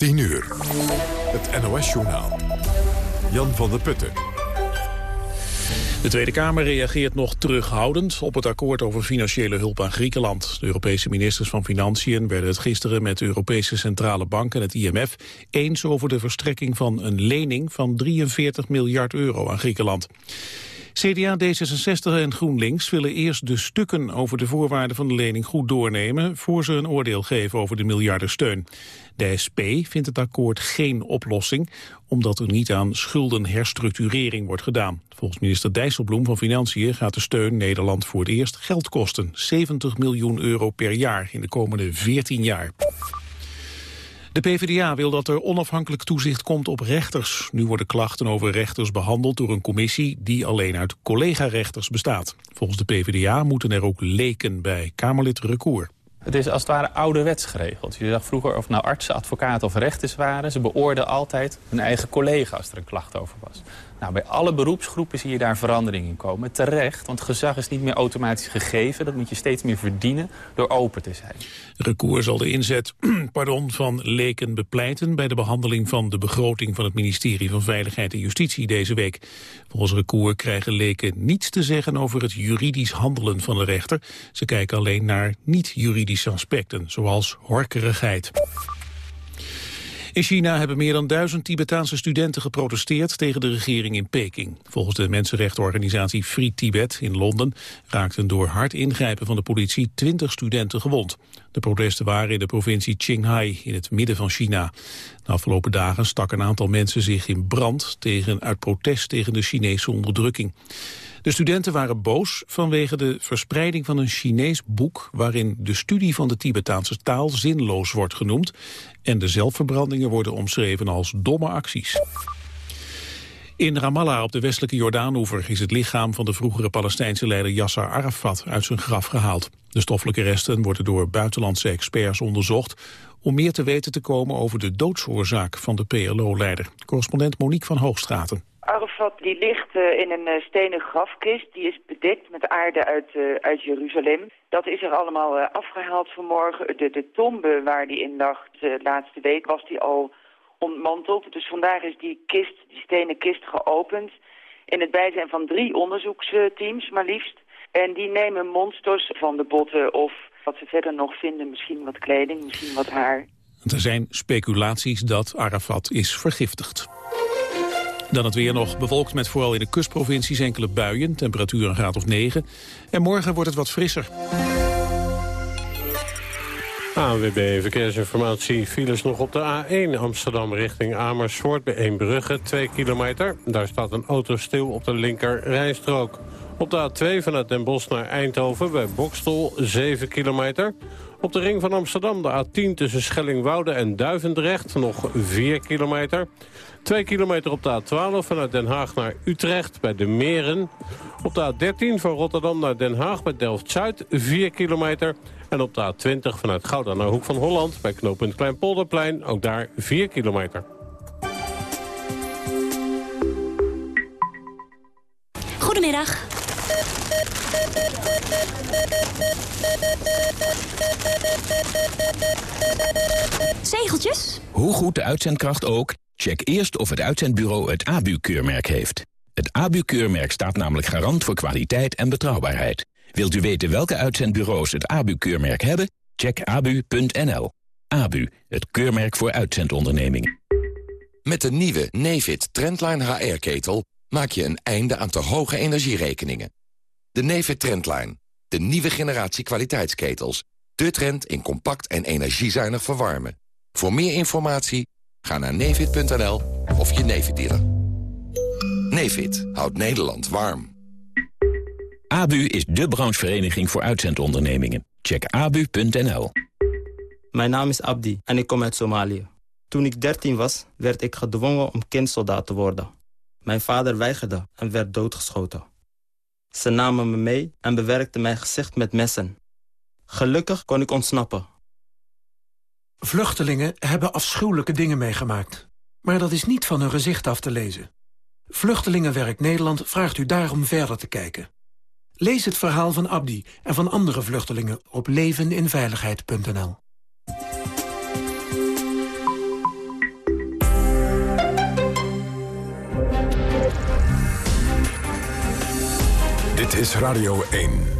10 uur. Het NOS-journaal. Jan van der Putten. De Tweede Kamer reageert nog terughoudend op het akkoord over financiële hulp aan Griekenland. De Europese ministers van Financiën werden het gisteren met de Europese Centrale Bank en het IMF eens over de verstrekking van een lening van 43 miljard euro aan Griekenland. CDA, D66 en GroenLinks willen eerst de stukken over de voorwaarden van de lening goed doornemen voor ze een oordeel geven over de miljardensteun. De SP vindt het akkoord geen oplossing, omdat er niet aan schuldenherstructurering wordt gedaan. Volgens minister Dijsselbloem van Financiën gaat de steun Nederland voor het eerst geld kosten. 70 miljoen euro per jaar in de komende 14 jaar. De PvdA wil dat er onafhankelijk toezicht komt op rechters. Nu worden klachten over rechters behandeld door een commissie die alleen uit collega-rechters bestaat. Volgens de PvdA moeten er ook leken bij Kamerlid Recour. Het is als het ware ouderwets geregeld. Je zag vroeger of nou artsen, advocaten of rechters waren. Ze beoorden altijd hun eigen collega als er een klacht over was. Nou, bij alle beroepsgroepen zie je daar verandering in komen. Terecht, want gezag is niet meer automatisch gegeven. Dat moet je steeds meer verdienen door open te zijn. Recours zal de inzet pardon, van leken bepleiten... bij de behandeling van de begroting van het ministerie van Veiligheid en Justitie deze week. Volgens Recours krijgen leken niets te zeggen over het juridisch handelen van de rechter. Ze kijken alleen naar niet-juridische aspecten, zoals horkerigheid. In China hebben meer dan duizend Tibetaanse studenten geprotesteerd tegen de regering in Peking. Volgens de mensenrechtenorganisatie Free Tibet in Londen raakten door hard ingrijpen van de politie twintig studenten gewond. De protesten waren in de provincie Qinghai in het midden van China. De afgelopen dagen stak een aantal mensen zich in brand tegen, uit protest tegen de Chinese onderdrukking. De studenten waren boos vanwege de verspreiding van een Chinees boek... waarin de studie van de Tibetaanse taal zinloos wordt genoemd... en de zelfverbrandingen worden omschreven als domme acties. In Ramallah op de westelijke Jordaanoever is het lichaam van de vroegere Palestijnse leider Yasser Arafat uit zijn graf gehaald. De stoffelijke resten worden door buitenlandse experts onderzocht om meer te weten te komen over de doodsoorzaak van de PLO-leider. Correspondent Monique van Hoogstraten. Arafat die ligt uh, in een uh, stenen grafkist. Die is bedekt met aarde uit, uh, uit Jeruzalem. Dat is er allemaal afgehaald vanmorgen. De, de tombe waar die in lag de laatste week was die al ontmanteld. Dus vandaag is die kist, die stenen kist geopend. In het bijzijn van drie onderzoeksteams maar liefst. En die nemen monsters van de botten of wat ze verder nog vinden. Misschien wat kleding, misschien wat haar. Er zijn speculaties dat Arafat is vergiftigd. Dan het weer nog bewolkt met vooral in de kustprovincies enkele buien. Temperatuur een graad of 9. En morgen wordt het wat frisser. ANWB Verkeersinformatie. Files nog op de A1 Amsterdam richting Amersfoort bij Eembrugge, 2 kilometer. Daar staat een auto stil op de linker rijstrook. Op de A2 vanuit Den Bosch naar Eindhoven bij Bokstel, 7 kilometer. Op de ring van Amsterdam de A10 tussen Schellingwoude en Duivendrecht nog 4 kilometer. 2 kilometer op de A12 vanuit Den Haag naar Utrecht bij de Meren. Op de A13 van Rotterdam naar Den Haag bij Delft-Zuid 4 kilometer. En op de A20 vanuit Gouda naar Hoek van Holland bij knooppunt Kleinpolderplein ook daar 4 kilometer. Goedemiddag. Zegeltjes? Hoe goed de uitzendkracht ook, check eerst of het uitzendbureau het ABU-keurmerk heeft. Het ABU-keurmerk staat namelijk garant voor kwaliteit en betrouwbaarheid. Wilt u weten welke uitzendbureaus het ABU-keurmerk hebben? Check abu.nl. ABU, het keurmerk voor uitzendondernemingen. Met de nieuwe Nefit Trendline HR-ketel maak je een einde aan te hoge energierekeningen. De Nefit Trendline, de nieuwe generatie kwaliteitsketels. De trend in compact en energiezuinig verwarmen. Voor meer informatie ga naar nefit.nl of je Nefit dealer. Nefit houdt Nederland warm. ABU is de branchevereniging voor uitzendondernemingen. Check abu.nl. Mijn naam is Abdi en ik kom uit Somalië. Toen ik 13 was, werd ik gedwongen om kindsoldaat te worden. Mijn vader weigerde en werd doodgeschoten. Ze namen me mee en bewerkten mijn gezicht met messen. Gelukkig kon ik ontsnappen. Vluchtelingen hebben afschuwelijke dingen meegemaakt. Maar dat is niet van hun gezicht af te lezen. Vluchtelingenwerk Nederland vraagt u daarom verder te kijken. Lees het verhaal van Abdi en van andere vluchtelingen op leveninveiligheid.nl. Dit is Radio 1.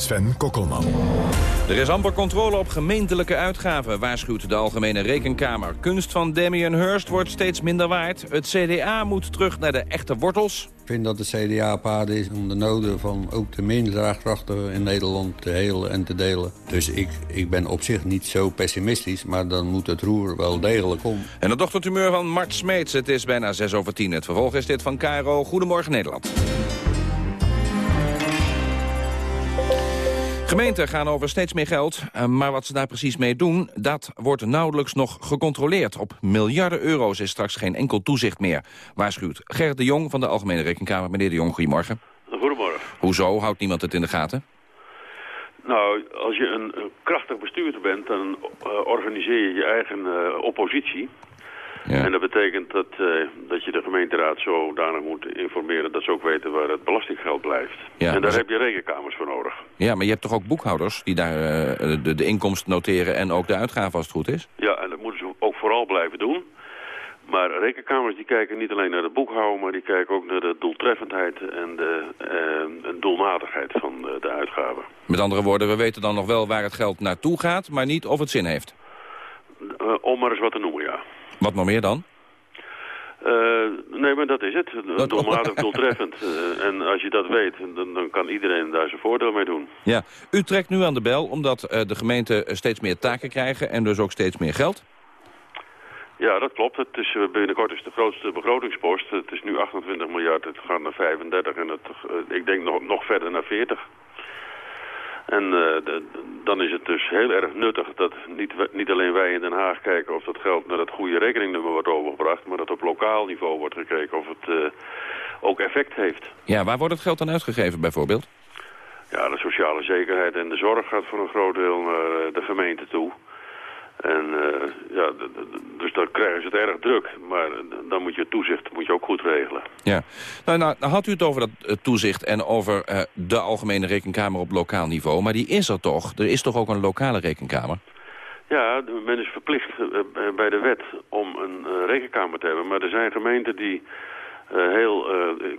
Sven Kokkelman. Er is amper controle op gemeentelijke uitgaven, waarschuwt de Algemene Rekenkamer. Kunst van Damien Hirst wordt steeds minder waard. Het CDA moet terug naar de echte wortels. Ik vind dat de CDA paard is om de noden van ook de minderdraagkrachten in Nederland te helen en te delen. Dus ik, ik ben op zich niet zo pessimistisch, maar dan moet het roer wel degelijk om. En het dochtertumeur van Mart Smeets, het is bijna 6 over 10. Het vervolg is dit van Caro. Goedemorgen Nederland. Gemeenten gaan over steeds meer geld, eh, maar wat ze daar precies mee doen... dat wordt nauwelijks nog gecontroleerd. Op miljarden euro's is straks geen enkel toezicht meer, waarschuwt Gerrit de Jong van de Algemene Rekenkamer. Meneer de Jong, goedemorgen. Goedemorgen. Hoezo houdt niemand het in de gaten? Nou, als je een, een krachtig bestuurder bent, dan uh, organiseer je je eigen uh, oppositie. Ja. En dat betekent dat, uh, dat je de gemeenteraad zodanig moet informeren... dat ze ook weten waar het belastinggeld blijft. Ja, en daar heb je rekenkamers voor nodig. Ja, maar je hebt toch ook boekhouders die daar uh, de, de inkomsten noteren... en ook de uitgaven als het goed is? Ja, en dat moeten ze ook vooral blijven doen. Maar rekenkamers die kijken niet alleen naar de boekhouden... maar die kijken ook naar de doeltreffendheid en de uh, doelmatigheid van de, de uitgaven. Met andere woorden, we weten dan nog wel waar het geld naartoe gaat... maar niet of het zin heeft. om maar eens wat te noemen, ja. Wat nog meer dan? Uh, nee, maar dat is het. Doelmatig doeltreffend. Uh, en als je dat weet, dan, dan, kan iedereen daar zijn voordeel mee doen. Ja, u trekt nu aan de bel omdat uh, de gemeenten steeds meer taken krijgen en dus ook steeds meer geld. Ja, dat klopt. Het is, binnenkort is de grootste begrotingspost. Het is nu 28 miljard, het gaat naar 35 en het, ik denk nog, nog verder naar 40. En uh, de, dan is het dus heel erg nuttig dat niet, niet alleen wij in Den Haag kijken of dat geld naar het goede rekeningnummer wordt overgebracht, maar dat op lokaal niveau wordt gekeken of het uh, ook effect heeft. Ja, waar wordt het geld dan uitgegeven bijvoorbeeld? Ja, de sociale zekerheid en de zorg gaat voor een groot deel naar uh, de gemeente toe. En uh, ja, dus dan krijgen ze het erg druk. Maar dan moet je het toezicht moet je ook goed regelen. Ja. Nou, nou, nou had u het over dat uh, toezicht en over uh, de Algemene Rekenkamer op lokaal niveau. Maar die is er toch? Er is toch ook een lokale rekenkamer? Ja, men is verplicht bij de wet om een rekenkamer te hebben. Maar er zijn gemeenten die heel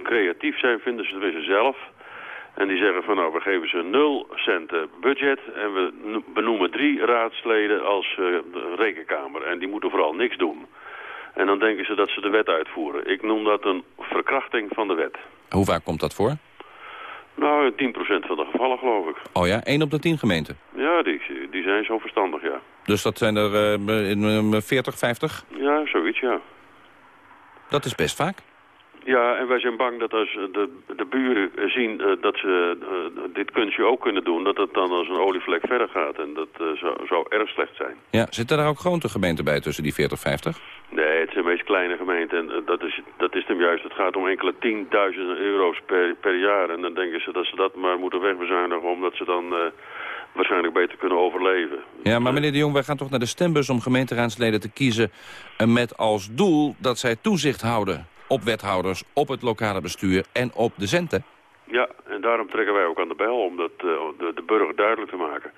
creatief zijn, vinden ze tenminste zelf... En die zeggen van nou, we geven ze nul centen budget en we benoemen drie raadsleden als uh, rekenkamer. En die moeten vooral niks doen. En dan denken ze dat ze de wet uitvoeren. Ik noem dat een verkrachting van de wet. Hoe vaak komt dat voor? Nou, 10% van de gevallen geloof ik. Oh ja, 1 op de 10 gemeenten? Ja, die, die zijn zo verstandig, ja. Dus dat zijn er uh, 40, 50? Ja, zoiets, ja. Dat is best vaak. Ja, en wij zijn bang dat als de, de buren zien uh, dat ze uh, dit kunstje ook kunnen doen... dat het dan als een olievlek verder gaat. En dat uh, zou, zou erg slecht zijn. Ja, zitten daar ook grote gemeenten bij tussen die 40, 50? Nee, het zijn meest kleine gemeenten. En dat is, dat is hem juist. Het gaat om enkele tienduizenden euro's per, per jaar. En dan denken ze dat ze dat maar moeten wegbezuinigen... omdat ze dan waarschijnlijk beter kunnen overleven. Ja, maar meneer de Jong, wij gaan toch naar de stembus om gemeenteraadsleden te kiezen... met als doel dat zij toezicht houden op wethouders, op het lokale bestuur en op de centen. Ja, en daarom trekken wij ook aan de bel om dat, uh, de, de burger duidelijk te maken.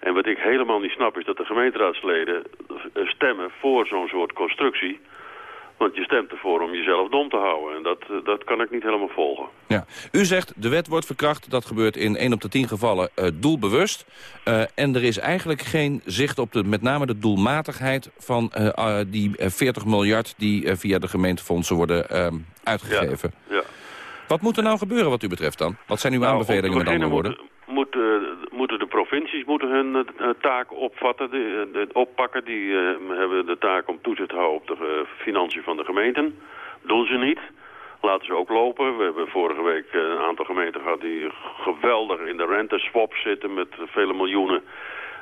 En wat ik helemaal niet snap is dat de gemeenteraadsleden stemmen voor zo'n soort constructie... Want je stemt ervoor om jezelf dom te houden. En dat, eh, dat kan ik niet helemaal volgen. Ja. U zegt, de wet wordt verkracht. Dat gebeurt in 1 op de 10 gevallen uh, doelbewust. Uh, en er is eigenlijk geen zicht op de, met name de doelmatigheid... van uh, die 40 miljard die via de gemeentefondsen worden ehm, uitgegeven. Ja, ja. Wat moet er nou gebeuren wat u betreft dan? Wat zijn uw nou, aanbevelingen met andere woorden? Moet, provincies moeten hun uh, taak opvatten, de, de, oppakken. Die hebben de taak om toezicht te houden op de financiën van de gemeenten. Doen ze niet. Laten ze ook lopen. We hebben vorige week een aantal gemeenten gehad die geweldig in de rente-swap zitten met vele miljoenen.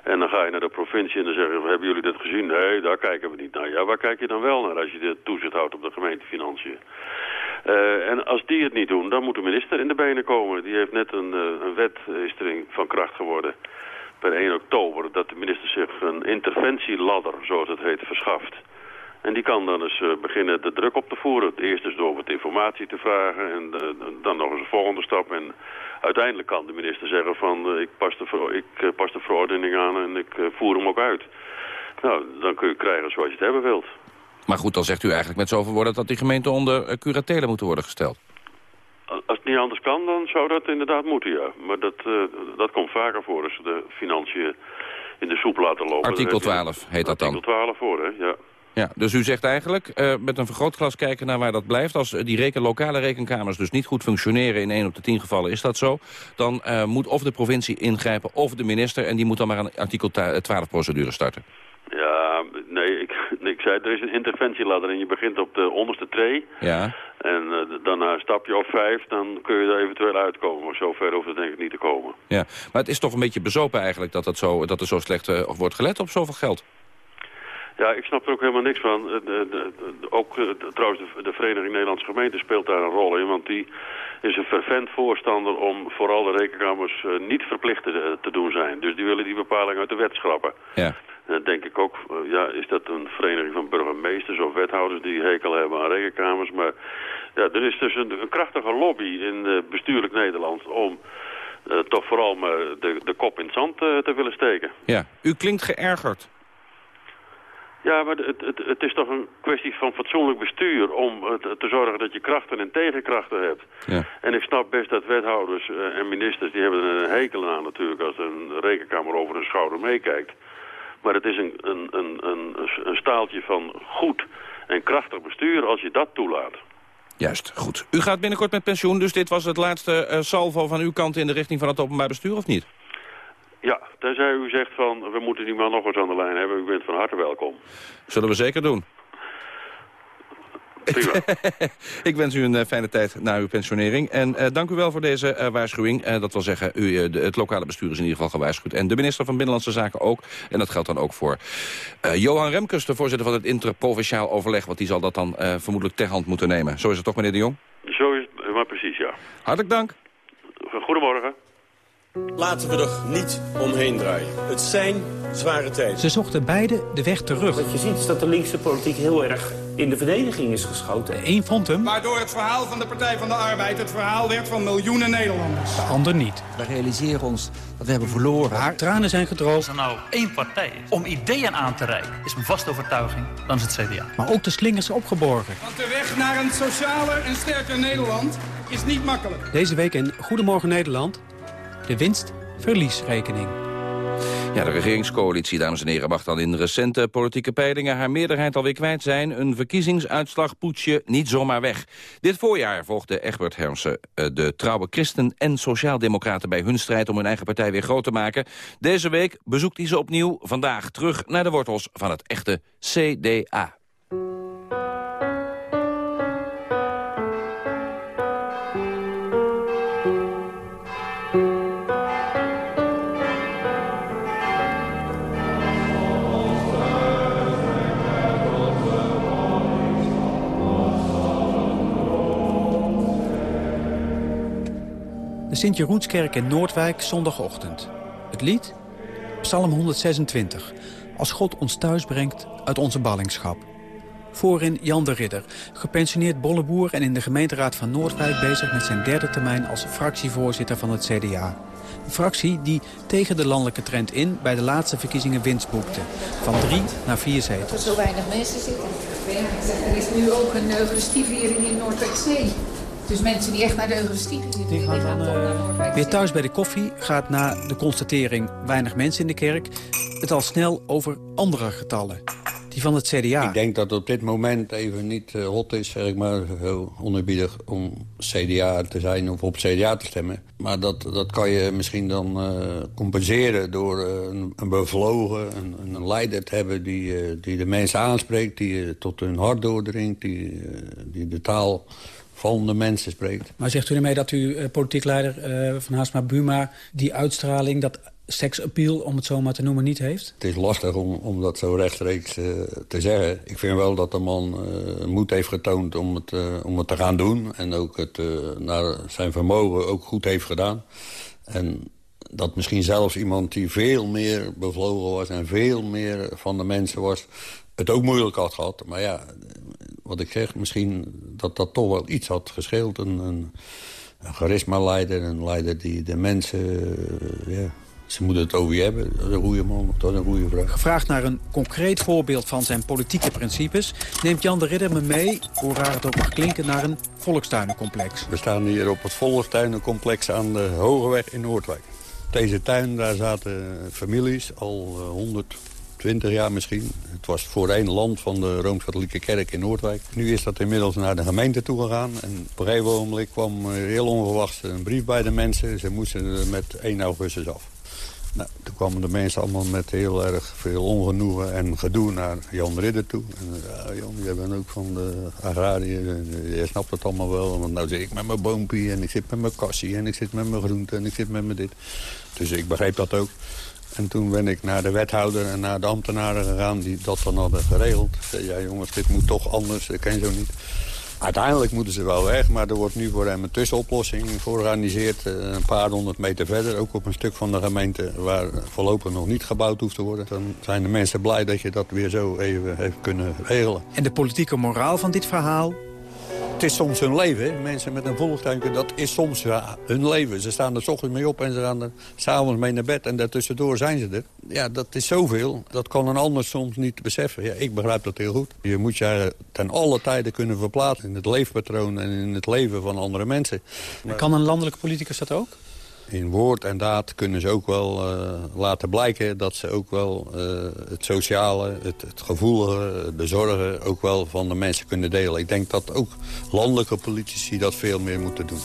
En dan ga je naar de provincie en dan zeggen we, hebben jullie dat gezien? Nee, daar kijken we niet naar. Ja, waar kijk je dan wel naar als je de toezicht houdt op de gemeentefinanciën? Uh, en als die het niet doen, dan moet de minister in de benen komen. Die heeft net een, uh, een wet is erin van kracht geworden per 1 oktober... dat de minister zich een interventieladder, zoals het heet, verschaft. En die kan dan eens beginnen de druk op te voeren. Eerst is door wat informatie te vragen en dan nog eens een volgende stap. En uiteindelijk kan de minister zeggen van ik, pas de, ik pas de verordening aan en ik voer hem ook uit. Nou, dan kun je krijgen zoals je het hebben wilt. Maar goed, dan zegt u eigenlijk met zoveel woorden dat die gemeenten onder curatele moeten worden gesteld. Als het niet anders kan, dan zou dat inderdaad moeten, ja. Maar dat, dat komt vaker voor als de financiën in de soep laten lopen. Artikel 12 heet dat dan? Artikel 12 voor, hè, ja. Ja, dus u zegt eigenlijk uh, met een vergrootglas kijken naar waar dat blijft. Als die reken, lokale rekenkamers dus niet goed functioneren in 1 op de 10 gevallen is dat zo. Dan uh, moet of de provincie ingrijpen of de minister. En die moet dan maar een artikel 12 procedure starten. Ja, ik, zei er is een interventieladder en je begint op de onderste tree. Ja. En uh, daarna een stapje of vijf, dan kun je er eventueel uitkomen. Maar zover hoeft het denk ik niet te komen. Ja, maar het is toch een beetje bezopen eigenlijk dat, dat, zo, dat er zo slecht uh, wordt gelet op zoveel geld. Ja, ik snap er ook helemaal niks van. De, de, de, ook trouwens, de, Vereniging Nederlandse Gemeenten speelt daar een rol in. Want die is een fervent voorstander om vooral de rekenkamers niet verplicht te, te, doen zijn. Dus die willen die bepaling uit de wet schrappen. Ja. En dan denk ik ook, ja, is dat een vereniging van burgemeesters of wethouders die hekel hebben aan rekenkamers. Maar ja, er is dus een, een krachtige lobby in uh, bestuurlijk Nederland om uh, toch vooral maar de, de kop in het zand te willen steken. Ja, u klinkt geërgerd. Ja, maar het, het, het, is toch een kwestie van fatsoenlijk bestuur om te zorgen dat je krachten en tegenkrachten hebt. Ja. En ik snap best dat wethouders en ministers, die hebben er een hekel aan natuurlijk als een rekenkamer over hun schouder meekijkt. Maar het is een, een, een, een, een staaltje van goed en krachtig bestuur als je dat toelaat. Juist, goed. U gaat binnenkort met pensioen, dus dit was het laatste uh, salvo van uw kant in de richting van het openbaar bestuur, of niet? Ja, tenzij u zegt van, we moeten die man nog eens aan de lijn hebben. U bent van harte welkom. Zullen we zeker doen. ik wens u een uh, fijne tijd na uw pensionering. En uh, dank u wel voor deze uh, waarschuwing. dat wil zeggen, u, de, het lokale bestuur is in ieder geval gewaarschuwd. En de minister van Binnenlandse Zaken ook. En dat geldt dan ook voor Johan Remkes, de voorzitter van het interprovinciaal overleg. Want die zal dat dan vermoedelijk ter hand moeten nemen. Zo is het toch, meneer de Jong? Zo is het, maar precies, ja. Hartelijk dank. Goedemorgen. Laten we er niet omheen draaien. Het zijn zware tijden. Ze zochten beide de weg terug. Wat je ziet is dat de linkse politiek heel erg in de verdediging is geschoten. De een vond hem... Waardoor het verhaal van de Partij van de Arbeid het verhaal werd van miljoenen Nederlanders. De ander niet. We realiseren ons dat we hebben verloren. Haar tranen zijn gedroogd. Als er nou één partij is om ideeën aan te reiken, is mijn vaste overtuiging, dan is het CDA. Maar ook de slingers opgeborgen. Want de weg naar een socialer en sterker Nederland is niet makkelijk. Deze week in Goedemorgen Nederland... de winst-verliesrekening. Ja, de regeringscoalitie, dames en heren, mag dan in recente politieke peilingen haar meerderheid alweer kwijt zijn. Een verkiezingsuitslag poetsje niet zomaar weg. Dit voorjaar volgde Egbert Hermsen de trouwe christen en sociaaldemocraten bij hun strijd om hun eigen partij weer groot te maken. Deze week bezoekt hij ze opnieuw, vandaag terug naar de wortels van het echte CDA. De Sint-Jeroenskerk in Noordwijk, zondagochtend. Het lied? Psalm 126. Als God ons thuis brengt uit onze ballingschap. Voorin Jan de Ridder, gepensioneerd bolleboer... en in de gemeenteraad van Noordwijk bezig met zijn derde termijn... als fractievoorzitter van het CDA. Een fractie die tegen de landelijke trend in... bij de laatste verkiezingen winst boekte. Van drie naar vier zetels. Er zo weinig mensen zitten. Er is nu ook een hier in Noordwijkzee. Dus mensen die echt naar de Eucharistie zitten, die gaan dan uh, Weer thuis bij de koffie gaat na de constatering weinig mensen in de kerk... het al snel over andere getallen. Die van het CDA. Ik denk dat het op dit moment even niet uh, hot is, zeg ik maar, heel onerbiedig... om CDA te zijn of op CDA te stemmen. Maar dat, dat kan je misschien dan uh, compenseren door uh, een, een, bevlogen, een, een, leider te hebben... die, die de mensen aanspreekt, die tot hun hart doordringt, die, die de taal van de mensen spreekt. Maar zegt u ermee dat u uh, politiek leider uh, van Haasma Buma... die uitstraling, dat seksappeal, om het zo maar te noemen, niet heeft? Het is lastig om, om dat zo rechtstreeks uh, te zeggen. Ik vind wel dat de man moed heeft getoond om het, om het te gaan doen. En ook het naar zijn vermogen ook goed heeft gedaan. En dat misschien zelfs iemand die veel meer bevlogen was... en veel meer van de mensen was het ook moeilijk had gehad. Maar ja, wat ik zeg, misschien dat dat toch wel iets had gescheeld. Een, een, een charisma-leider, een leider die de mensen... ja, ze moeten het over je hebben. Dat is een goede man, dat is een goede vrouw. Gevraagd naar een concreet voorbeeld van zijn politieke principes... neemt Jan de Ridder me mee, hoe raar het ook mag klinken... naar een volkstuinencomplex. We staan hier op het volkstuinencomplex aan de Hogeweg in Noordwijk. Deze tuin, daar zaten families, al 120 jaar misschien. Het was voorheen land van de Rooms-Katholieke Kerk in Noordwijk. Nu is dat inmiddels naar de gemeente toe gegaan. En op een gegeven moment kwam heel onverwachts een brief bij de mensen. Ze moesten met 1 augustus af. Nou, toen kwamen de mensen allemaal met heel erg veel ongenoegen en gedoe naar Jan Ridder toe. En, ja, Jan, jij bent ook van de agrariër, je snapt het allemaal wel. Want nou zit ik met mijn boompie en ik zit met mijn kassie en ik zit met mijn groente en ik zit met mijn dit. Dus ik begreep dat ook. En toen ben ik naar de wethouder en naar de ambtenaren gegaan die dat dan hadden geregeld. Ja jongens, dit moet toch anders, ik ken zo niet. Uiteindelijk moeten ze wel weg, maar er wordt nu voor hem een tussenoplossing georganiseerd. Eh, een paar honderd meter verder, ook op een stuk van de gemeente... waar voorlopig nog niet gebouwd hoeft te worden. Dan zijn de mensen blij dat je dat weer zo even heeft kunnen regelen. En de politieke moraal van dit verhaal? Het is soms hun leven. Mensen met een volgtuin, dat is soms hun leven. Ze staan er s ochtends mee op en ze gaan er s'avonds mee naar bed. En daartussendoor zijn ze er. Ja, dat is zoveel. Dat kan een ander soms niet beseffen. Ja, ik begrijp dat heel goed. Je moet je ten alle tijden kunnen verplaatsen in het leefpatroon en in het leven van andere mensen. kan een landelijke politicus dat ook? In woord en daad kunnen ze ook wel uh, laten blijken... dat ze ook wel uh, het sociale, het, het gevoelige, de zorgen... ook wel van de mensen kunnen delen. Ik denk dat ook landelijke politici dat veel meer moeten doen.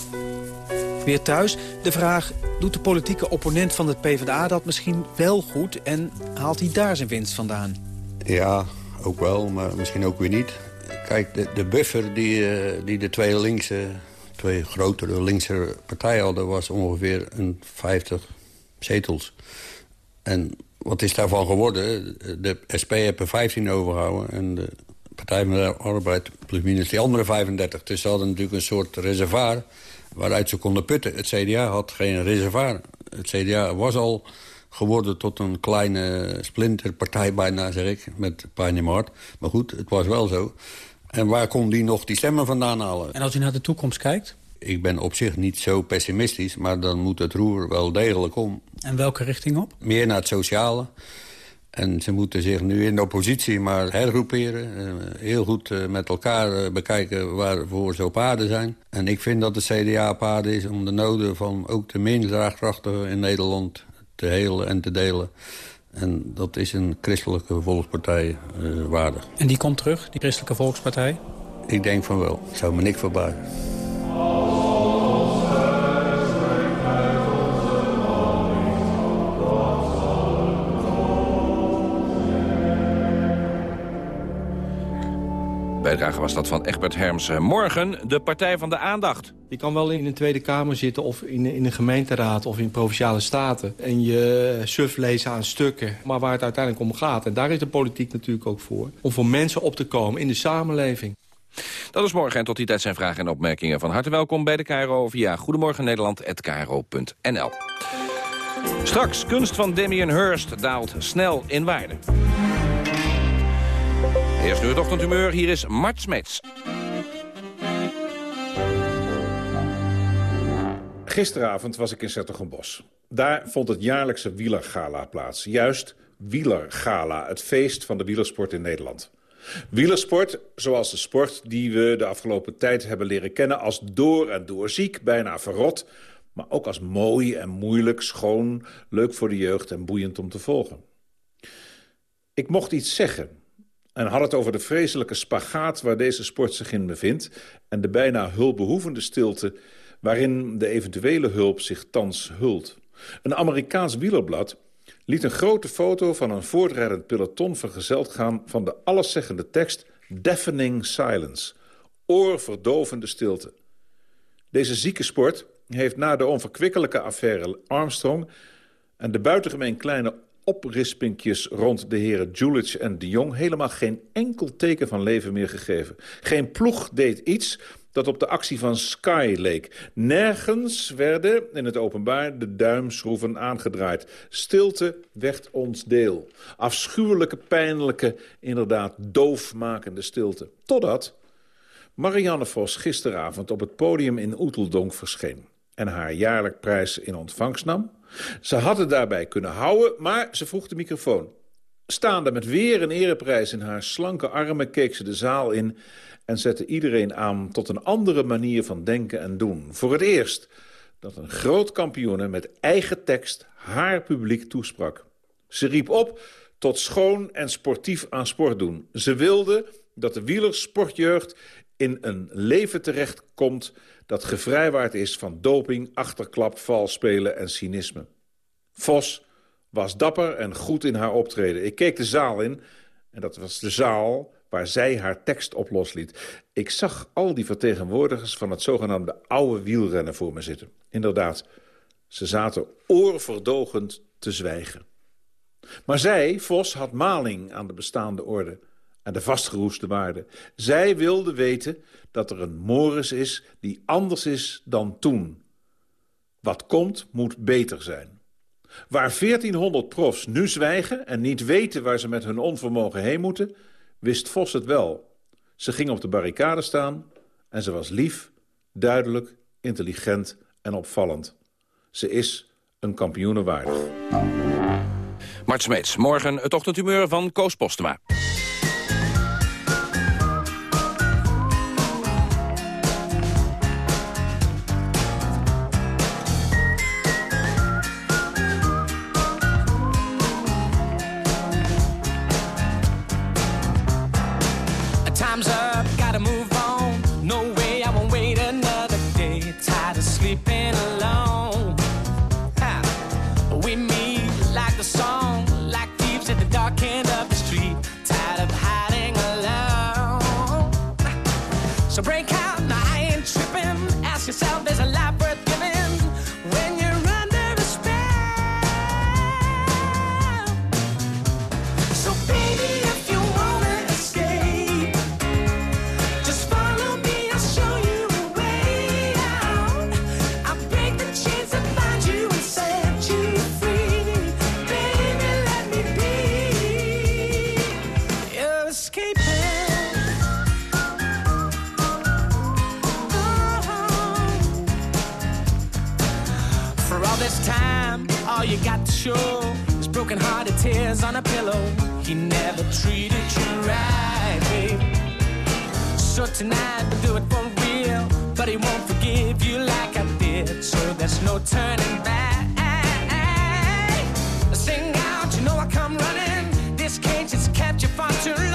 Weer thuis de vraag, doet de politieke opponent van het PvdA dat misschien wel goed... en haalt hij daar zijn winst vandaan? Ja, ook wel, maar misschien ook weer niet. Kijk, de, de buffer die, uh, die de twee linkse twee grotere linkse partijen hadden... was ongeveer een 50 zetels. En wat is daarvan geworden? De SP heeft er 15 overgehouden... en de Partij van de Arbeid plus minus die andere 35. Dus ze hadden natuurlijk een soort reservoir waaruit ze konden putten. Het CDA had geen reservoir. Het CDA was al geworden tot een kleine splinterpartij bijna, zeg ik, met pijn Maar goed, het was wel zo. En waar kon die nog die stemmen vandaan halen? En als u naar de toekomst kijkt? Ik ben op zich niet zo pessimistisch, maar dan moet het roer wel degelijk om. En welke richting op? Meer naar het sociale. En ze moeten zich nu in de oppositie maar hergroeperen. Eh, heel goed eh, met elkaar eh, bekijken waarvoor ze op aarde zijn. En ik vind dat de CDA op aarde is om de noden van ook de minst draagkrachtigen in Nederland te helen en te delen. En dat is een christelijke volkspartij uh, waardig. En die komt terug, die christelijke volkspartij? Ik denk van wel. Zou me niks verbazen. Bijdrage was dat van Egbert Herms. Morgen de Partij van de Aandacht. Je kan wel in de Tweede Kamer zitten of in, in een gemeenteraad of in Provinciale Staten. En je suf lezen aan stukken. Maar waar het uiteindelijk om gaat, en daar is de politiek natuurlijk ook voor... om voor mensen op te komen in de samenleving. Dat is morgen en tot die tijd zijn vragen en opmerkingen. Van harte welkom bij de KRO via Goedemorgen Nederland@kro.nl. Straks, kunst van Damien Hirst daalt snel in waarde. Eerst nu het ochtendhumeur, hier is Mart Smeets. Gisteravond was ik in Zettergenbos. Daar vond het jaarlijkse wielergala plaats. Juist wielergala, het feest van de wielersport in Nederland. Wielersport, zoals de sport die we de afgelopen tijd hebben leren kennen... als door en door ziek, bijna verrot... maar ook als mooi en moeilijk, schoon, leuk voor de jeugd en boeiend om te volgen. Ik mocht iets zeggen en had het over de vreselijke spagaat waar deze sport zich in bevindt... en de bijna hulpbehoevende stilte waarin de eventuele hulp zich thans hult. Een Amerikaans wielerblad liet een grote foto van een voortrijdend peloton vergezeld gaan... van de alleszeggende tekst Deafening Silence, oorverdovende stilte. Deze zieke sport heeft na de onverkwikkelijke affaire Armstrong... en de buitengemeen kleine oprispingjes rond de heren Julich en de Jong... helemaal geen enkel teken van leven meer gegeven. Geen ploeg deed iets dat op de actie van Sky leek. Nergens werden in het openbaar de duimschroeven aangedraaid. Stilte werd ons deel. Afschuwelijke, pijnlijke, inderdaad doofmakende stilte. Totdat Marianne Vos gisteravond op het podium in Oeteldonk verscheen... en haar jaarlijk prijs in ontvangst nam. Ze had het daarbij kunnen houden, maar ze vroeg de microfoon. Staande met weer een ereprijs in haar slanke armen keek ze de zaal in en zette iedereen aan tot een andere manier van denken en doen. Voor het eerst dat een groot kampioene met eigen tekst haar publiek toesprak. Ze riep op tot schoon en sportief aan sport doen. Ze wilde dat de wielersportjeugd in een leven terechtkomt dat gevrijwaard is van doping, achterklap, valspelen en cynisme. Vos was dapper en goed in haar optreden. Ik keek de zaal in en dat was de zaal waar zij haar tekst op losliet. Ik zag al die vertegenwoordigers van het zogenaamde oude wielrennen voor me zitten. Inderdaad, ze zaten oorverdogend te zwijgen. Maar zij, Vos, had maling aan de bestaande orde en de vastgeroeste waarden. Zij wilde weten dat er een Morris is die anders is dan toen. Wat komt, moet beter zijn. Waar 1400 profs nu zwijgen en niet weten waar ze met hun onvermogen heen moeten wist Vos het wel. Ze ging op de barricade staan en ze was lief, duidelijk, intelligent en opvallend. Ze is een kampioene waardig. Mart Smeets, morgen het ochtendhumeur van Koos Postema. time, all you got to show is broken hearted tears on a pillow. He never treated you right, babe. So tonight we'll do it for real, but he won't forgive you like I did. So there's no turning back. Sing out, you know I come running. This cage has kept you far too long.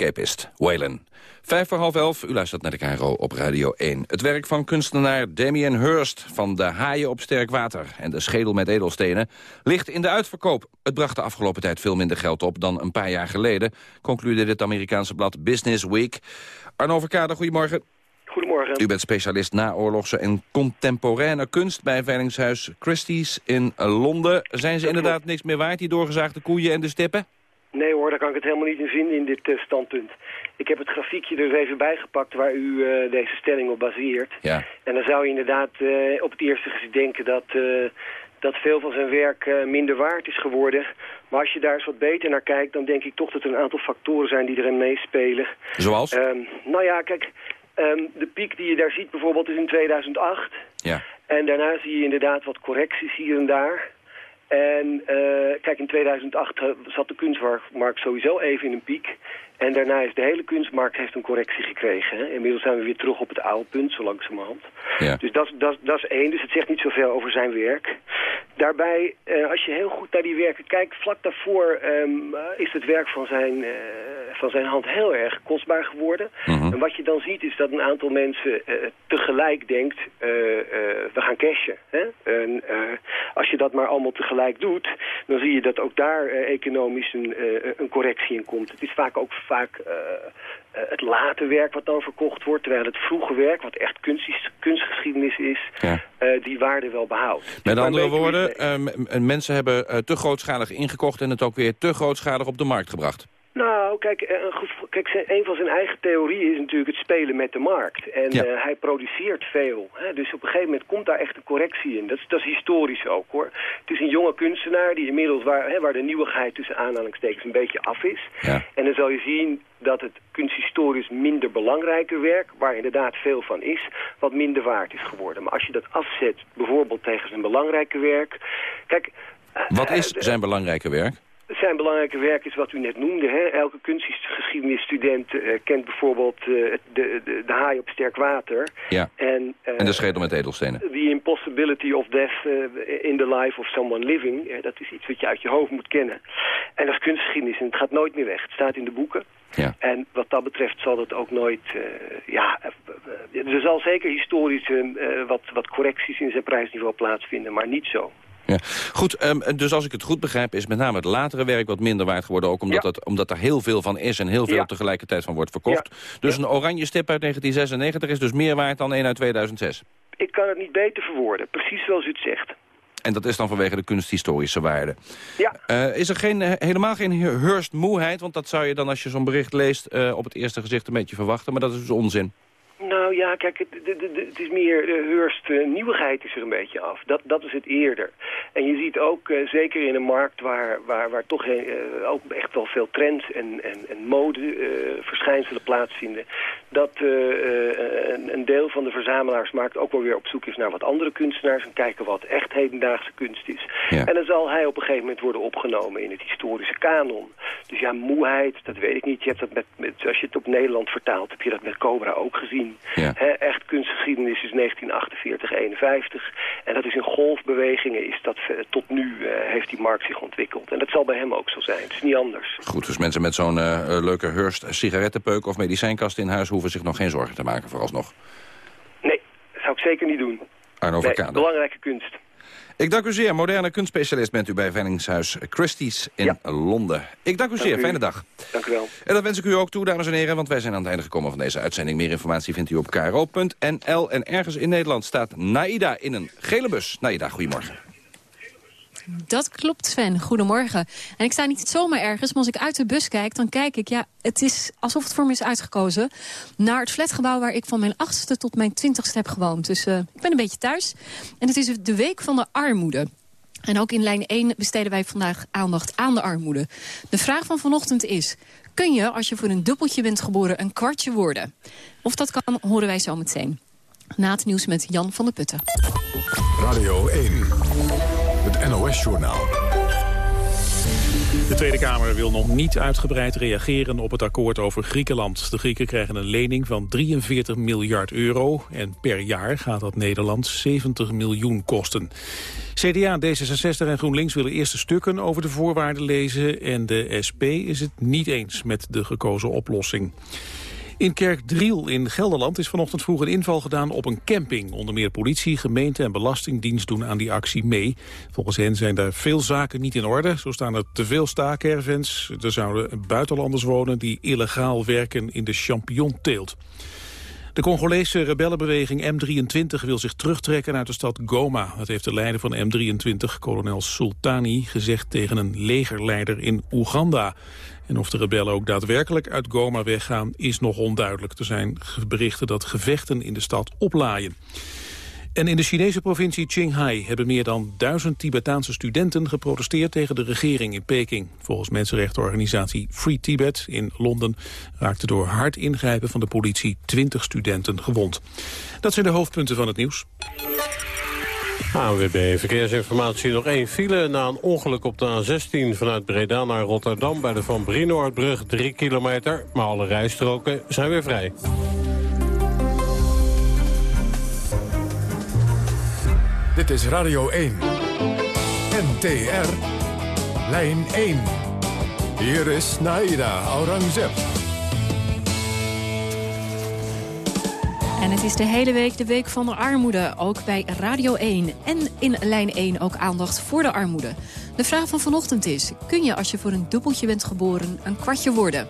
Escapist, Waylon. Vijf voor half elf, u luistert naar de KRO op Radio 1. Het werk van kunstenaar Damien Hurst van de haaien op sterk water... en de schedel met edelstenen ligt in de uitverkoop. Het bracht de afgelopen tijd veel minder geld op dan een paar jaar geleden... concludeerde het Amerikaanse blad Business Week. Arno Verkade, goedemorgen. Goedemorgen. U bent specialist naoorlogse en contemporaine kunst... bij veilingshuis Christie's in Londen. Zijn ze inderdaad niks meer waard, die doorgezaagde koeien en de stippen? Nee hoor, daar kan ik het helemaal niet in vinden in dit uh, standpunt. Ik heb het grafiekje er even bijgepakt waar u uh, deze stelling op baseert. Ja. En dan zou je inderdaad uh, op het eerste gezicht denken dat, dat veel van zijn werk minder waard is geworden. Maar als je daar eens wat beter naar kijkt, dan denk ik toch dat er een aantal factoren zijn die erin meespelen. Zoals? Um, nou ja, kijk, um, de piek die je daar ziet bijvoorbeeld is in 2008. Ja. En daarna zie je inderdaad wat correcties hier en daar. En uh, kijk, in 2008 zat de kunstmarkt sowieso even in een piek. En daarna is de hele kunstmarkt heeft een correctie gekregen. Hè? Inmiddels zijn we weer terug op het oude punt, zo langzamerhand. Ja. Dus dat, dat, dat is één, dus het zegt niet zoveel over zijn werk. Daarbij, uh, als je heel goed naar die werken kijkt, vlak daarvoor uh, is het werk van zijn, van zijn hand heel erg kostbaar geworden. Mm -hmm. En wat je dan ziet is dat een aantal mensen tegelijk denkt, we gaan cashen. Hè? En als je dat maar allemaal tegelijk doet, dan zie je dat ook daar economisch een, een correctie in komt. Het is vaak ook vaak het late werk wat dan verkocht wordt... terwijl het vroege werk, wat echt kunst, kunstgeschiedenis is, ja. die waarde wel behoudt. Met andere woorden, mensen hebben te grootschalig ingekocht... en het ook weer te grootschalig op de markt gebracht. Nou, kijk, een, goed, kijk, een van zijn eigen theorieën is natuurlijk het spelen met de markt. En ja. uh, hij produceert veel. Hè? Dus op een gegeven moment komt daar echt een correctie in. Dat is, dat is historisch ook, hoor. Het is een jonge kunstenaar die inmiddels, waar, hè, waar de nieuwigheid tussen aanhalingstekens een beetje af is. Ja. En dan zal je zien dat het kunsthistorisch minder belangrijke werk, waar inderdaad veel van is, wat minder waard is geworden. Maar als je dat afzet, bijvoorbeeld tegen zijn belangrijke werk... Kijk, wat is zijn belangrijke werk? Zijn belangrijke werk is wat u net noemde. Hè? Elke kunstgeschiedenisstudent uh, kent bijvoorbeeld uh, de, de, de haai op sterk water. Ja. En, uh, en de schedel met edelstenen. The impossibility of death in the life of someone living. dat is iets wat je uit je hoofd moet kennen. En dat is kunstgeschiedenis en het gaat nooit meer weg. Het staat in de boeken. Ja. En wat dat betreft zal dat ook nooit... ja, er zal zeker historisch wat, wat correcties in zijn prijsniveau plaatsvinden, maar niet zo. Ja. Goed, um, dus als ik het goed begrijp is met name het latere werk wat minder waard geworden. Ook omdat, ja. het, omdat er heel veel van is en heel veel ja. tegelijkertijd van wordt verkocht. Dus een oranje stip uit 1996 is dus meer waard dan een uit 2006. Ik kan het niet beter verwoorden, precies zoals u het zegt. En dat is dan vanwege de kunsthistorische waarde. Ja. Uh, is er geen, helemaal geen Hearst-moeheid? Want dat zou je dan als je zo'n bericht leest uh, op het eerste gezicht een beetje verwachten. Maar dat is dus onzin. Nou ja, kijk, het, het, het is meer de Hearst uh, nieuwigheid is er een beetje af. Dat, dat is het eerder. En je ziet ook, uh, zeker in een markt waar, waar, waar toch uh, ook echt wel veel trends en, en, en mode verschijnselen plaatsvinden, dat een, een, deel van de verzamelaarsmarkt ook wel weer op zoek is naar wat andere kunstenaars en kijken wat echt hedendaagse kunst is. Ja. En dan zal hij op een gegeven moment worden opgenomen in het historische kanon. Dus ja, moeheid, dat weet ik niet. Je hebt dat met, met, als je het op Nederland vertaalt, heb je dat met Cobra ook gezien. Ja. He, echt kunstgeschiedenis is 1948, 51. En dat is in golfbewegingen, is dat, uh, tot nu uh, heeft die markt zich ontwikkeld. En dat zal bij hem ook zo zijn. Het is niet anders. Goed, dus mensen met zo'n uh, leuke Hearst sigarettenpeuk of medicijnkast in huis... hoeven zich nog geen zorgen te maken vooralsnog. Nee, dat zou ik zeker niet doen. Arno nee, belangrijke kunst. Ik dank u zeer. Moderne kunstspecialist bent u bij Veilingshuis Christie's in ja. Londen. Ik dank u dank zeer. U. Fijne dag. Dank u wel. En dat wens ik u ook toe, dames en heren, want wij zijn aan het einde gekomen van deze uitzending. Meer informatie vindt u op kro.nl. En ergens in Nederland staat Naida in een gele bus. Naida, goedemorgen. Dat klopt, Sven. Goedemorgen. En ik sta niet zomaar ergens, maar als ik uit de bus kijk... dan kijk ik, ja, het is alsof het voor me is uitgekozen... naar het flatgebouw waar ik van mijn achtste tot mijn twintigste heb gewoond. Dus uh, ik ben een beetje thuis. En het is de Week van de Armoede. En ook in lijn 1 besteden wij vandaag aandacht aan de armoede. De vraag van vanochtend is... kun je, als je voor een dubbeltje bent geboren, een kwartje worden? Of dat kan, horen wij zo meteen. Na het nieuws met Jan van der Putten. Radio 1. NOS-journaal. De Tweede Kamer wil nog niet uitgebreid reageren op het akkoord over Griekenland. De Grieken krijgen een lening van 43 miljard euro... en per jaar gaat dat Nederland 70 miljoen kosten. CDA, D66 en GroenLinks willen eerste stukken over de voorwaarden lezen... en de SP is het niet eens met de gekozen oplossing. In Kerkdriel in Gelderland is vanochtend vroeg een inval gedaan op een camping. Onder meer politie, gemeente en belastingdienst doen aan die actie mee. Volgens hen zijn daar veel zaken niet in orde. Zo staan er te veel staakervens. Er zouden buitenlanders wonen die illegaal werken in de champignonteelt. De Congolese rebellenbeweging M23 wil zich terugtrekken uit de stad Goma. Dat heeft de leider van M23, kolonel Sultani, gezegd tegen een legerleider in Oeganda. En of de rebellen ook daadwerkelijk uit Goma weggaan is nog onduidelijk. Er zijn berichten dat gevechten in de stad oplaaien. En in de Chinese provincie Qinghai hebben meer dan duizend Tibetaanse studenten geprotesteerd tegen de regering in Peking. Volgens mensenrechtenorganisatie Free Tibet in Londen raakten door hard ingrijpen van de politie 20 studenten gewond. Dat zijn de hoofdpunten van het nieuws. ANWB Verkeersinformatie. Nog één file na een ongeluk op de A16 vanuit Breda naar Rotterdam... bij de Van Brienoordbrug, 3 kilometer. Maar alle rijstroken zijn weer vrij. Dit is Radio 1. NTR. Lijn 1. Hier is Naida Aurangzeb. En het is de hele week de week van de armoede, ook bij Radio 1. En in lijn 1 ook aandacht voor de armoede. De vraag van vanochtend is, kun je als je voor een dubbeltje bent geboren een kwartje worden?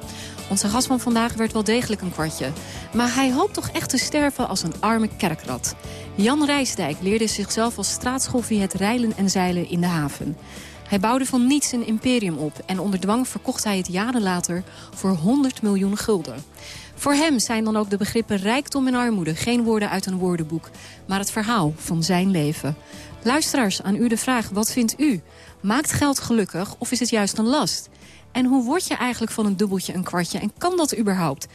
Onze gastman vandaag werd wel degelijk een kwartje. Maar hij hoopt toch echt te sterven als een arme kerkrat. Jan Rijsdijk leerde zichzelf als straatschoffie het reilen en zeilen in de haven. Hij bouwde van niets een imperium op en onder dwang verkocht hij het jaren later voor 100 miljoen gulden. Voor hem zijn dan ook de begrippen rijkdom en armoede geen woorden uit een woordenboek, maar het verhaal van zijn leven. Luisteraars, aan u de vraag, wat vindt u? Maakt geld gelukkig of is het juist een last? En hoe word je eigenlijk van een dubbeltje een kwartje en kan dat überhaupt?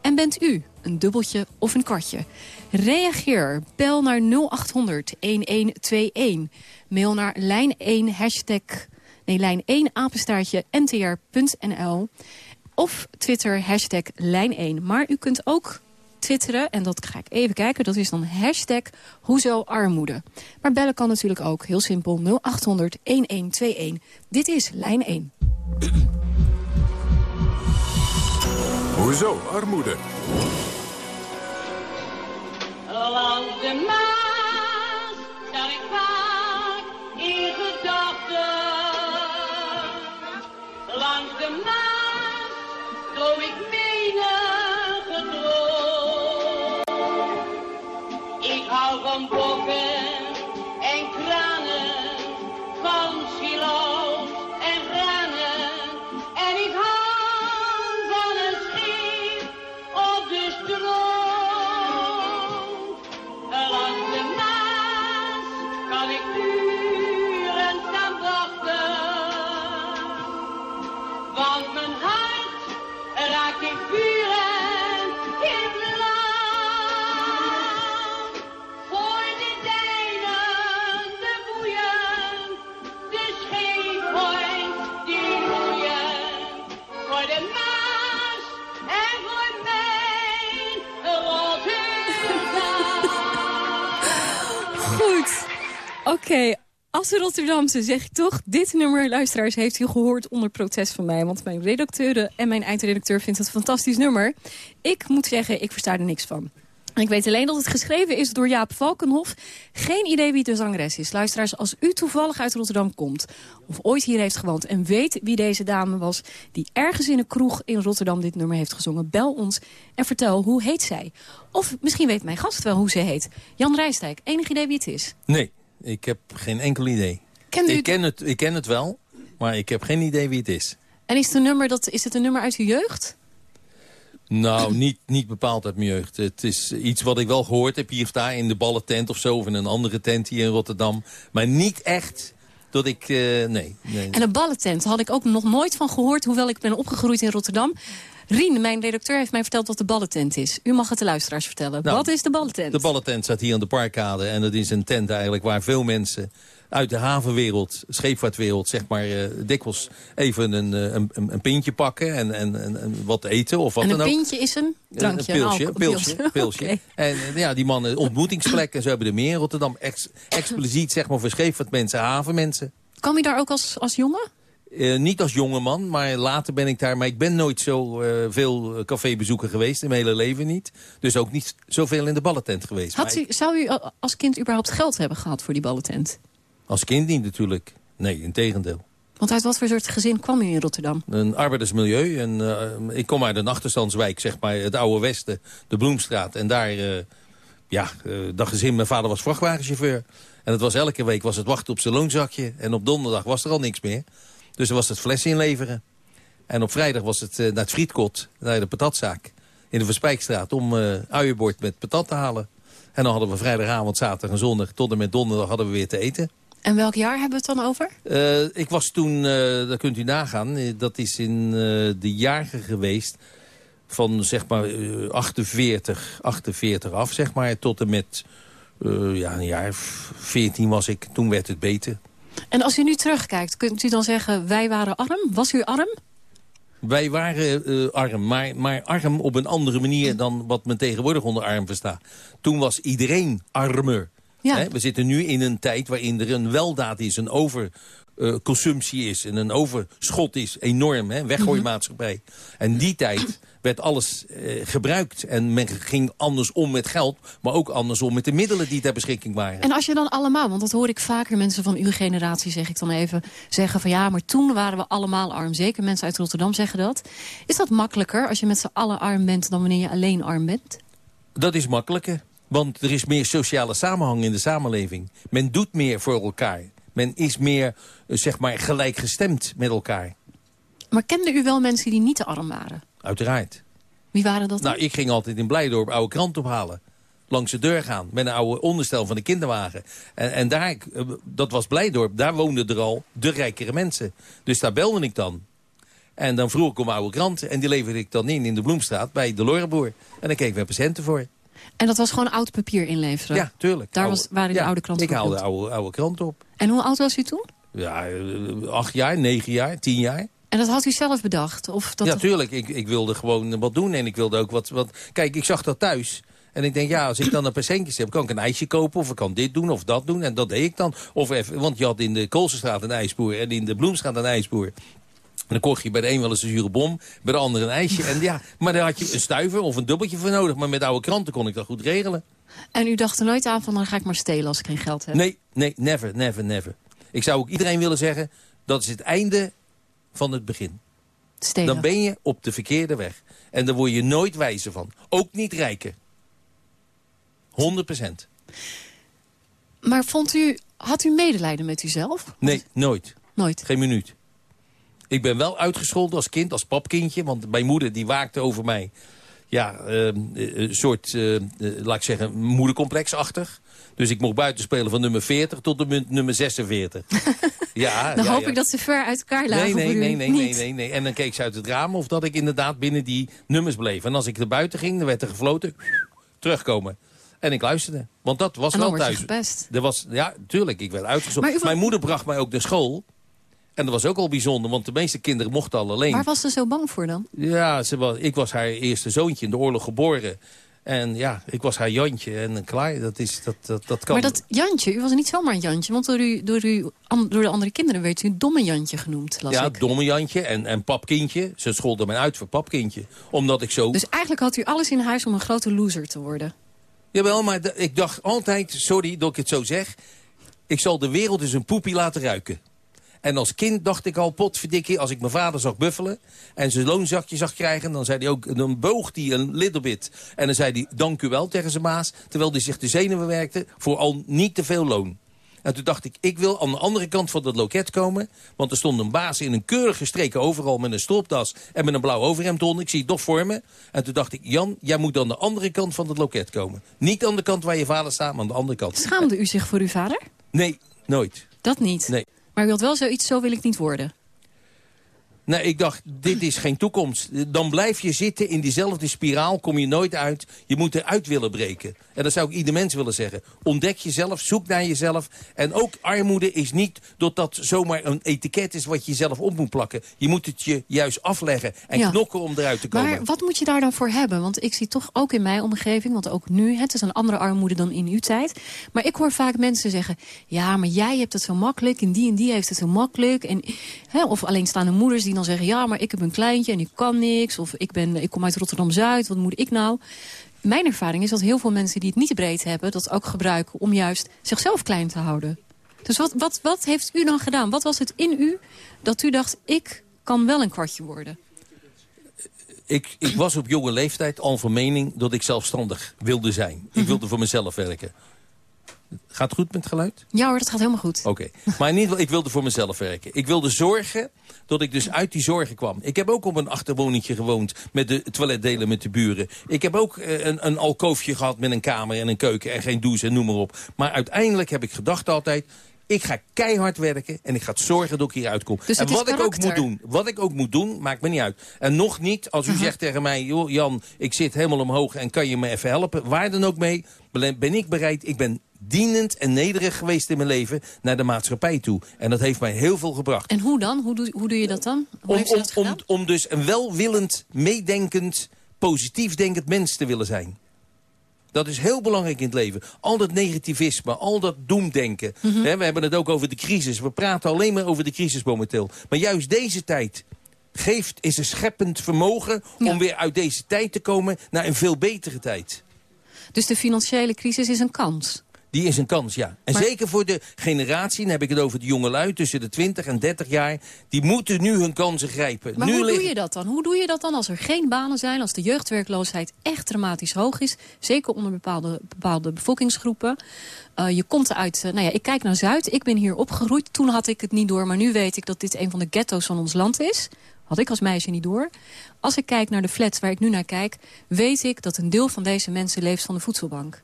En bent u een dubbeltje of een kwartje? Reageer, bel naar 0800 1121. Mail naar lijn 1 hashtag, nee, lijn 1 apenstaartje ntr.nl. Of Twitter hashtag lijn 1. Maar u kunt ook twitteren, en dat ga ik even kijken, dat is dan hashtag hoezo armoede. Maar bellen kan natuurlijk ook, heel simpel, 0800 1121. Dit is lijn 1. Hoezo armoede? Langs de Maas sta ik vaak in gedachten. Langs de Maas droom ik menige droom. Ik hou van bokken en kranen, van silo's Goed. Oké, als Rotterdamse zeg ik toch... dit nummer, luisteraars, heeft u gehoord onder protest van mij. Want mijn redacteuren en mijn eindredacteur vindt het een fantastisch nummer. Ik moet zeggen, ik versta er niks van. Ik weet alleen dat het geschreven is door Jaap Valkenhof. Geen idee wie de zangeres is. Luisteraars, als u toevallig uit Rotterdam komt... of ooit hier heeft gewoond en weet wie deze dame was... die ergens in een kroeg in Rotterdam dit nummer heeft gezongen... bel ons en vertel hoe heet zij. Of misschien weet mijn gast wel hoe ze heet. Jan Rijsdijk, enig idee wie het is? Nee, ik heb geen enkel idee. U ik, ken het, ik ken het wel, maar ik heb geen idee wie het is. En is het een nummer, dat, is het een nummer uit uw jeugd? Nou, niet, niet bepaald uit mijn jeugd. Het is iets wat ik wel gehoord heb hier of daar in de ballentent of zo... of in een andere tent hier in Rotterdam. Maar niet echt dat ik... eh, nee, nee. En een ballentent had ik ook nog nooit van gehoord... hoewel ik ben opgegroeid in Rotterdam. Rien, mijn redacteur, heeft mij verteld wat de ballentent is. U mag het de luisteraars vertellen. Nou, wat is de ballentent? De ballentent staat hier aan de parkkade. En dat is een tent eigenlijk waar veel mensen uit de havenwereld, scheepvaartwereld, zeg maar, uh, dikwijls even een, uh, een, een, pintje pakken en, en, en, wat eten of wat en dan ook. een pintje is een drankje? Een pilsje, een pilsje, pilsje. pilsje. okay. En ja, die mannen ontmoetingsplekken, zo hebben er meer in Rotterdam. Ex, expliciet, zeg maar, voor scheepvaartmensen, havenmensen. Kwam je daar ook als, als jongen? Uh, niet als jongeman, maar later ben ik daar... Maar ik ben nooit zo uh, veel cafébezoeker geweest, in mijn hele leven niet. Dus ook niet zoveel in de ballentent geweest. Had u, zou u als kind überhaupt geld hebben gehad voor die ballentent? Als kind niet natuurlijk. Nee, in tegendeel. Want uit wat voor soort gezin kwam u in Rotterdam? Een arbeidersmilieu. En, uh, ik kom uit een achterstandswijk, zeg maar, het oude Westen, de Bloemstraat. En daar, uh, ja, uh, dat gezin, mijn vader was vrachtwagenchauffeur. En het was elke week was het wachten op zijn loonzakje. En op donderdag was er al niks meer. Dus er was het fles inleveren. En op vrijdag was het naar het frietkot, naar de patatzaak. In de Verspijkstraat om uienbord met patat te halen. En dan hadden we vrijdagavond, zaterdag en zondag tot en met donderdag hadden we weer te eten. En welk jaar hebben we het dan over? Uh, ik was toen, uh, dat kunt u nagaan, dat is in de jaren geweest van zeg maar 48, 48 af, zeg maar, tot en met ja, een jaar 14 was ik. Toen werd het beter. En als u nu terugkijkt, kunt u dan zeggen, wij waren arm? Was u arm? Wij waren uh, arm, maar, maar arm op een andere manier dan wat men tegenwoordig onder arm verstaat. Toen was iedereen armer. Ja. We zitten nu in een tijd waarin er een weldaad is, een overconsumptie uh, is... en een overschot is, enorm, hè? weggooimaatschappij. Mm -hmm. En die tijd werd alles uh, gebruikt. En men ging anders om met geld, maar ook anders om met de middelen die ter beschikking waren. En als je dan allemaal, want dat hoor ik vaker mensen van uw generatie, zeg ik dan even, zeggen van ja, maar toen waren we allemaal arm. Zeker mensen uit Rotterdam zeggen dat. Is dat makkelijker als je met z'n allen arm bent dan wanneer je alleen arm bent? Dat is makkelijker. Want er is meer sociale samenhang in de samenleving. Men doet meer voor elkaar. Men is meer, zeg maar, gelijkgestemd met elkaar. Maar kende u wel mensen die niet te arm waren? Uiteraard. Wie waren dat dan? Nou, ik ging altijd in Blijdorp oude krant ophalen. Langs de deur gaan, met een oude onderstel van de kinderwagen. En, en daar, dat was Blijdorp, daar woonden er al de rijkere mensen. Dus daar belde ik dan. En dan vroeg ik om oude kranten. En die leverde ik dan in, in de Bloemstraat, bij de Lorenboer. En dan kreeg ik patiënten voor. En dat was gewoon oud papier inleveren? Ja, tuurlijk. Daar was, waren die ja, oude kranten ik haalde oude, oude kranten op. En hoe oud was u toen? Ja, acht jaar, negen jaar, tien jaar. En dat had u zelf bedacht? Of dat ja, tuurlijk. Ik, ik wilde gewoon wat doen en ik wilde ook wat, wat... Kijk, ik zag dat thuis. En ik denk, ja, als ik dan een paar centjes heb, kan ik een ijsje kopen... of ik kan dit doen of dat doen. En dat deed ik dan. Of even, want je had in de Koolsenstraat een ijsboer en in de Bloemstraat een ijsboer. En dan kocht je bij de een wel eens een zure bom, bij de ander een ijsje. En ja, maar daar had je een stuiver of een dubbeltje voor nodig. Maar met oude kranten kon ik dat goed regelen. En u dacht er nooit aan van, dan ga ik maar stelen als ik geen geld heb? Nee, nee, never, never, never. Ik zou ook iedereen willen zeggen, dat is het einde van het begin. Stelen. Dan ben je op de verkeerde weg. En daar word je nooit wijzer van. Ook niet rijker. 100 procent. Maar vond u, had u medelijden met uzelf? Nee, nooit. Nooit? Geen minuut. Ik ben wel uitgescholden als kind, als papkindje. Want mijn moeder die waakte over mij. Ja, uh, een soort, uh, laat ik zeggen, moedercomplexachtig. Dus ik mocht buiten spelen van nummer 40 tot de nummer 46. ja, dan ja, hoop ja. ik dat ze ver uit elkaar lagen nee, nee, nee, nee, nee, nee, nee. En dan keek ze uit het raam of dat ik inderdaad binnen die nummers bleef. En als ik er buiten ging, dan werd er gefloten. Terugkomen. En ik luisterde. Want dat was wel thuis. Er was, ja, tuurlijk. Ik werd uitgezocht. Mijn moeder bracht mij ook naar school. En dat was ook al bijzonder, want de meeste kinderen mochten al alleen. Waar was ze zo bang voor dan? Ja, ze was, ik was haar eerste zoontje in de oorlog geboren. En ja, ik was haar Jantje en klaar. Dat, is, dat, dat, dat kan. Maar dat Jantje, u was niet zomaar een Jantje. Want door, u, door, u, an- door de andere kinderen werd u een domme Jantje genoemd, las ja, ik. domme Jantje en, en papkindje. Ze scholden mij uit voor papkindje. Omdat ik zo... Dus eigenlijk had u alles in huis om een grote loser te worden. Jawel, maar ik dacht altijd, sorry dat ik het zo zeg... ik zal de wereld eens een poepie laten ruiken. En als kind dacht ik al, potverdikkie, als ik mijn vader zag buffelen... en zijn loonzakje zag krijgen, dan zei hij ook... dan boog hij een little bit. En dan zei hij, dank u wel tegen zijn baas... terwijl hij zich de zenuwen werkte voor al niet te veel loon. En toen dacht ik, ik wil aan de andere kant van het loket komen... want er stond een baas in een keurig gestreken overal... met een stropdas en met een blauw overhemd onder. Ik zie het toch voor me. En toen dacht ik, Jan, jij moet aan de andere kant van het loket komen. Niet aan de kant waar je vader staat, maar aan de andere kant. Schaamde u zich voor uw vader? Nee, nooit. Dat niet. Nee. Maar u had wel zoiets, zo wil ik niet worden. Nee, ik dacht, dit is geen toekomst. Dan blijf je zitten in diezelfde spiraal, kom je nooit uit. Je moet eruit willen breken. En dat zou ik ieder mens willen zeggen. Ontdek jezelf, zoek naar jezelf. En ook armoede is niet dat dat zomaar een etiket is wat je zelf op moet plakken. Je moet het je juist afleggen en Ja. knokken om eruit te komen. Maar wat moet je daar dan voor hebben? Want ik zie toch ook in mijn omgeving, want ook nu... het is een andere armoede dan in uw tijd. Maar ik hoor vaak mensen zeggen... ja, maar jij hebt het zo makkelijk en die en die heeft het zo makkelijk. En, hè, of alleenstaande moeders die dan zeggen... ja, maar ik heb een kleintje en ik kan niks. Of ik, ben, ik kom uit Rotterdam-Zuid, wat moet ik nou? Mijn ervaring is dat heel veel mensen die het niet breed hebben... dat ook gebruiken om juist zichzelf klein te houden. Dus wat, wat, wat heeft u dan gedaan? Wat was het in u dat u dacht... ik kan wel een kwartje worden? Ik, ik was op jonge leeftijd al van mening dat ik zelfstandig wilde zijn. Mhm. Ik wilde voor mezelf werken. Gaat goed met geluid? Ja hoor, dat gaat helemaal goed. Oké. Maar in ieder geval, ik wilde voor mezelf werken. Ik wilde zorgen dat ik dus uit die zorgen kwam. Ik heb ook op een achterwoningje gewoond met de toiletdelen met de buren. Ik heb ook eh, een, een alkoofje gehad met een kamer en een keuken en geen douche en noem maar op. Maar uiteindelijk heb ik gedacht altijd... Ik ga keihard werken en ik ga zorgen dat ik hieruit kom. Dus en wat ik ook moet doen, wat ik ook moet doen, maakt me niet uit. En nog niet, als u zegt tegen mij... Joh, Jan, ik zit helemaal omhoog en kan je me even helpen? Waar dan ook mee, ben ik bereid. Ik ben dienend en nederig geweest in mijn leven naar de maatschappij toe. En dat heeft mij heel veel gebracht. En hoe dan? Hoe doe, hoe doe je dat dan? Hoe Om, om, om, dus een welwillend, meedenkend, positief denkend mens te willen zijn. Dat is heel belangrijk in het leven. Al dat negativisme, al dat doemdenken. Mhm. We hebben het ook over de crisis. We praten alleen maar over de crisis momenteel. Maar juist deze tijd geeft, is een scheppend vermogen... om weer uit deze tijd te komen naar een veel betere tijd. Dus de financiële crisis is een kans. Die is een kans, ja. En Maar- zeker voor de generatie, dan heb ik het over de jonge lui... tussen de 20 en 30 jaar, die moeten nu hun kansen grijpen. Maar nu hoe doe je dat dan? Hoe doe je dat dan als er geen banen zijn, als de jeugdwerkloosheid echt dramatisch hoog is? Zeker onder bepaalde, bepaalde bevolkingsgroepen. Eh, je komt uit, eh, nou ja, ik kijk naar Zuid, ik ben hier opgegroeid. Toen had ik het niet door, maar nu weet ik dat dit een van de ghetto's van ons land is. Had ik als meisje niet door. Als ik kijk naar de flats waar ik nu naar kijk, weet ik dat een deel van deze mensen leeft van de voedselbank.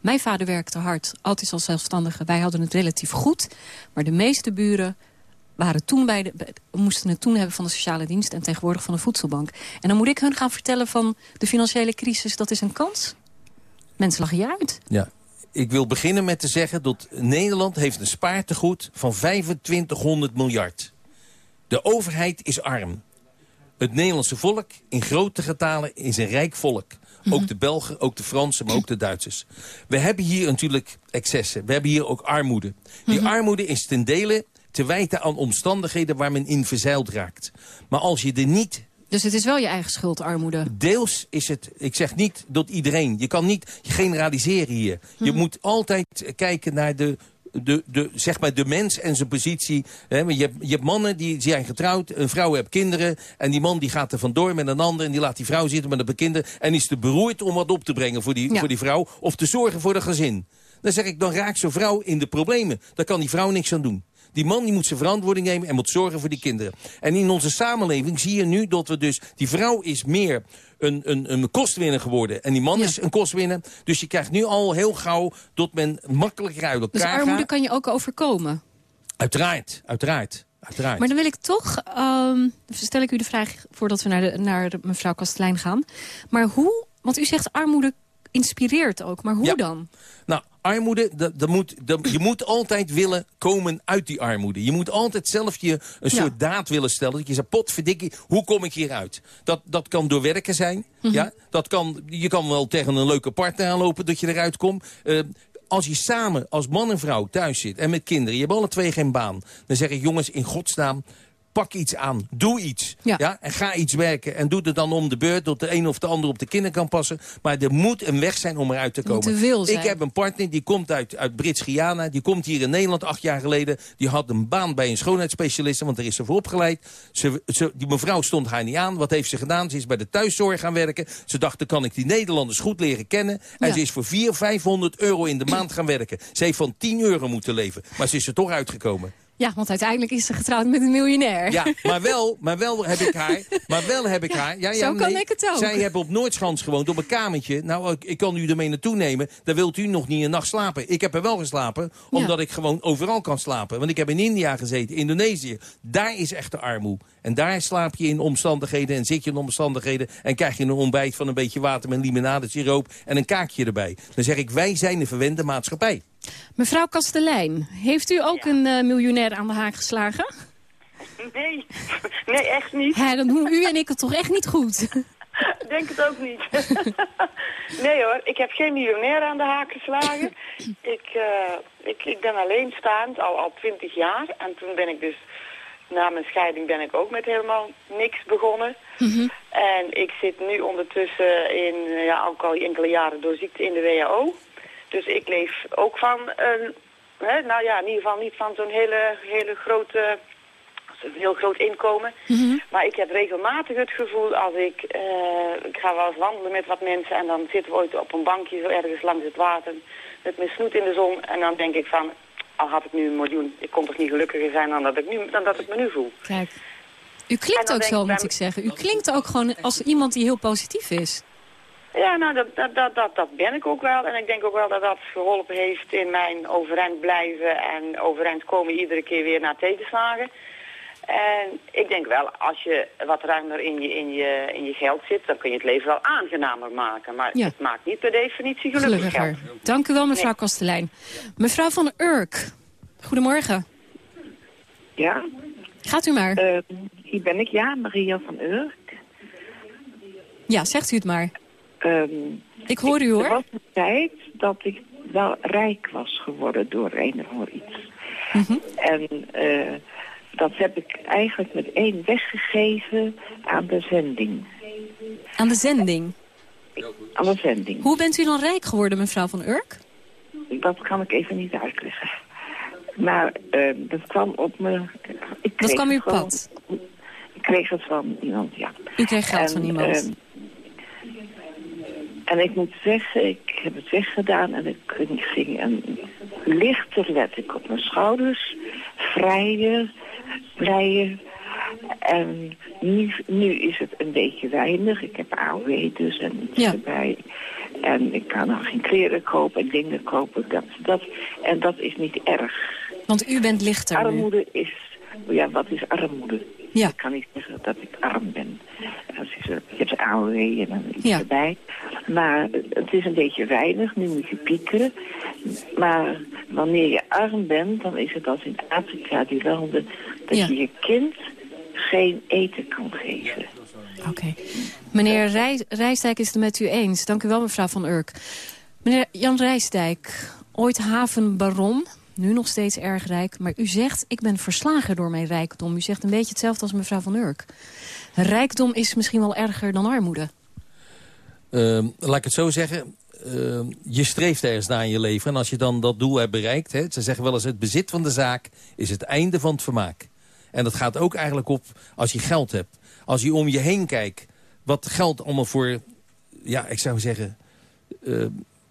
Mijn vader werkte hard, altijd als zelfstandige. Wij hadden het relatief goed. Maar de meeste buren waren toen bij de, moesten het toen hebben van de sociale dienst... en tegenwoordig van de voedselbank. En dan moet ik hun gaan vertellen van de financiële crisis, dat is een kans. Mensen lachen je uit. Ja. Ik wil beginnen met te zeggen dat Nederland heeft een spaartegoed van 2500 miljard. De overheid is arm. Het Nederlandse volk in grote getalen is een rijk volk. Ook de Belgen, ook de Fransen, maar ook de Duitsers. We hebben hier natuurlijk excessen. We hebben hier ook armoede. Die armoede is ten dele te wijten aan omstandigheden waar men in verzeild raakt. Maar als je er niet Dus het is wel je eigen schuld, armoede. Deels is het, ik zeg niet dat iedereen. Je kan niet generaliseren hier. Je moet altijd kijken naar de, de, de, zeg maar de mens en zijn positie. Hè, maar je, hebt, je hebt mannen die zijn getrouwd, een vrouw heeft kinderen... en die man die gaat er vandoor met een ander... en die laat die vrouw zitten met een kinderen... en is te beroerd om wat op te brengen voor die, Ja. voor die vrouw... of te zorgen voor het gezin. Dan zeg ik, dan raakt zo'n vrouw in de problemen. Daar kan die vrouw niks aan doen. Die man die moet zijn verantwoording nemen en moet zorgen voor die kinderen. En in onze samenleving zie je nu dat we dus... Die vrouw is meer een, een, een kostwinner geworden. En die man is een kostwinner. Dus je krijgt nu al heel gauw dat men makkelijker uit elkaar Dus armoede gaat. kan je ook overkomen. Uiteraard, uiteraard. uiteraard. Maar dan wil ik toch, ehm, stel ik u de vraag voordat we naar, de, naar de, mevrouw Kastelein gaan. Maar hoe, want u zegt armoede inspireert ook, maar hoe Ja. dan? Nou, armoede, dat, dat moet, dat, je moet altijd willen komen uit die armoede. Je moet altijd zelf je een soort daad willen stellen. Dat je zegt, potverdikkie, hoe kom ik hieruit? Dat, dat kan door werken zijn. Mhm. ja? dat kan, je kan wel tegen een leuke partner aanlopen dat je eruit komt. Eh, als je samen als man en vrouw thuis zit en met kinderen... je hebt alle twee geen baan, dan zeg ik... jongens, in godsnaam, pak iets aan. Doe iets. Ja. en ga iets werken. En doe het dan om de beurt, dat de een of de ander op de kinderen kan passen. Maar er moet een weg zijn om eruit te komen. Ik heb een partner, die komt uit, uit Brits-Guyana. Die komt hier in Nederland acht jaar geleden. Die had een baan bij een schoonheidsspecialiste, want daar is ze voor opgeleid. Ze, ze, die mevrouw stond haar niet aan. Wat heeft ze gedaan? Ze is bij de thuiszorg gaan werken. Ze dacht, dan kan ik die Nederlanders goed leren kennen. En Ja. ze is voor 400, 500 euro in de maand gaan werken. Ze heeft van 10 euro moeten leven. Maar ze is er toch uitgekomen. Ja, want uiteindelijk is ze getrouwd met een miljonair. Ja, maar wel, maar wel heb ik haar. Maar wel heb ik haar. Ja, ja, Zo kan ik het ook. Zij hebben op Noordschans gewoond, op een kamertje. Nou, ik, ik kan u ermee naartoe nemen. Dan wilt u nog niet een nacht slapen. Ik heb er wel geslapen, omdat ik gewoon overal kan slapen. Want ik heb in India gezeten, Indonesië. Daar is echt de armoe. En daar slaap je in omstandigheden en zit je in omstandigheden... en krijg je een ontbijt van een beetje water met limonade, siroop... en een kaakje erbij. Dan zeg ik, wij zijn de verwende maatschappij. Mevrouw Kastelein, heeft u ook een eh, miljonair aan de haak geslagen? Nee, nee, echt niet. Ja, dan doen u en ik het toch echt niet goed. Denk het ook niet. nee hoor, ik heb geen miljonair aan de haak geslagen. ik, eh, ik, ik ben alleenstaand al, al twintig jaar. En toen ben ik dus, na mijn scheiding ben ik ook met helemaal niks begonnen. En ik zit nu ondertussen in, ja, ook al enkele jaren door ziekte in de WHO. Dus ik leef ook van een, hè, nou ja, in ieder geval niet van zo'n hele, hele grote, een heel groot inkomen. Maar ik heb regelmatig het gevoel als ik, eh, ik ga wel eens wandelen met wat mensen en dan zitten we ooit op een bankje zo ergens langs het water met mijn snoet in de zon. En dan denk ik van, al had ik nu een miljoen, ik kon toch niet gelukkiger zijn dan dat ik, nu, dan dat ik me nu voel. Kijk, u klinkt ook zo, moet ik zeggen. U klinkt ook gewoon als iemand die heel positief is. Ja, nou, dat, dat, dat, dat, ben ik ook wel. En ik denk ook wel dat dat geholpen heeft in mijn overeind blijven en overeind komen iedere keer weer naar tegenslagen. En ik denk wel, als je wat ruimer in je, in, je, in je geld zit, dan kun je het leven wel aangenamer maken. Maar Ja. het maakt niet per definitie gelukkig Gelukkiger. geld. Dank u wel, mevrouw Nee. Kastelein. Mevrouw van Urk, goedemorgen. Ja? Gaat u maar. Eh, hier ben ik, ja, Maria van Urk. Ja, zegt u het maar. Ehm, Ik hoor u, hoor. Er was een tijd dat ik wel rijk was geworden door een of iets. En eh, dat heb ik eigenlijk meteen weggegeven aan de zending. Aan de zending. Aan de zending. Hoe bent u dan rijk geworden, mevrouw van Urk? Dat kan ik even niet uitleggen. Maar eh, dat kwam op me... Ik Dat kwam u het op gewoon- pad. Ik kreeg het van iemand, ja. U kreeg geld En, van iemand. ehm, en ik moet zeggen, ik heb het weggedaan en ik ging, ging een lichter let ik op mijn schouders. Vrijer, blijer. En nu, nu is het een beetje weinig. Ik heb AOW dus en iets erbij. En ik kan nog geen kleren kopen en dingen kopen. Dat, dat, en dat is niet erg. Want u bent lichter nu. Armoede is... Ja, wat is armoede? Ja. Ik kan niet zeggen dat ik arm ben. Als je, je hebt AOW en dan iets Ja. erbij. Maar het is een beetje weinig. Nu moet je piekeren. Maar wanneer je arm bent, dan is het als in Afrika, die landen... dat Ja. je je kind geen eten kan geven. Oké. Meneer Rijsdijk is het met u eens. Dank u wel, mevrouw van Urk. Meneer Jan Rijsdijk, ooit havenbaron, nu nog steeds erg rijk. Maar u zegt, ik ben verslagen door mijn rijkdom. U zegt een beetje hetzelfde als mevrouw van Urk. Rijkdom is misschien wel erger dan armoede. Ehm, laat ik het zo zeggen. Ehm, je streeft ergens naar in je leven. En als je dan dat doel hebt bereikt... Hè, ze zeggen wel eens het bezit van de zaak is het einde van het vermaak. En dat gaat ook eigenlijk op als je geld hebt. Als je om je heen kijkt. Wat geld allemaal voor, ja, ik zou zeggen... eh,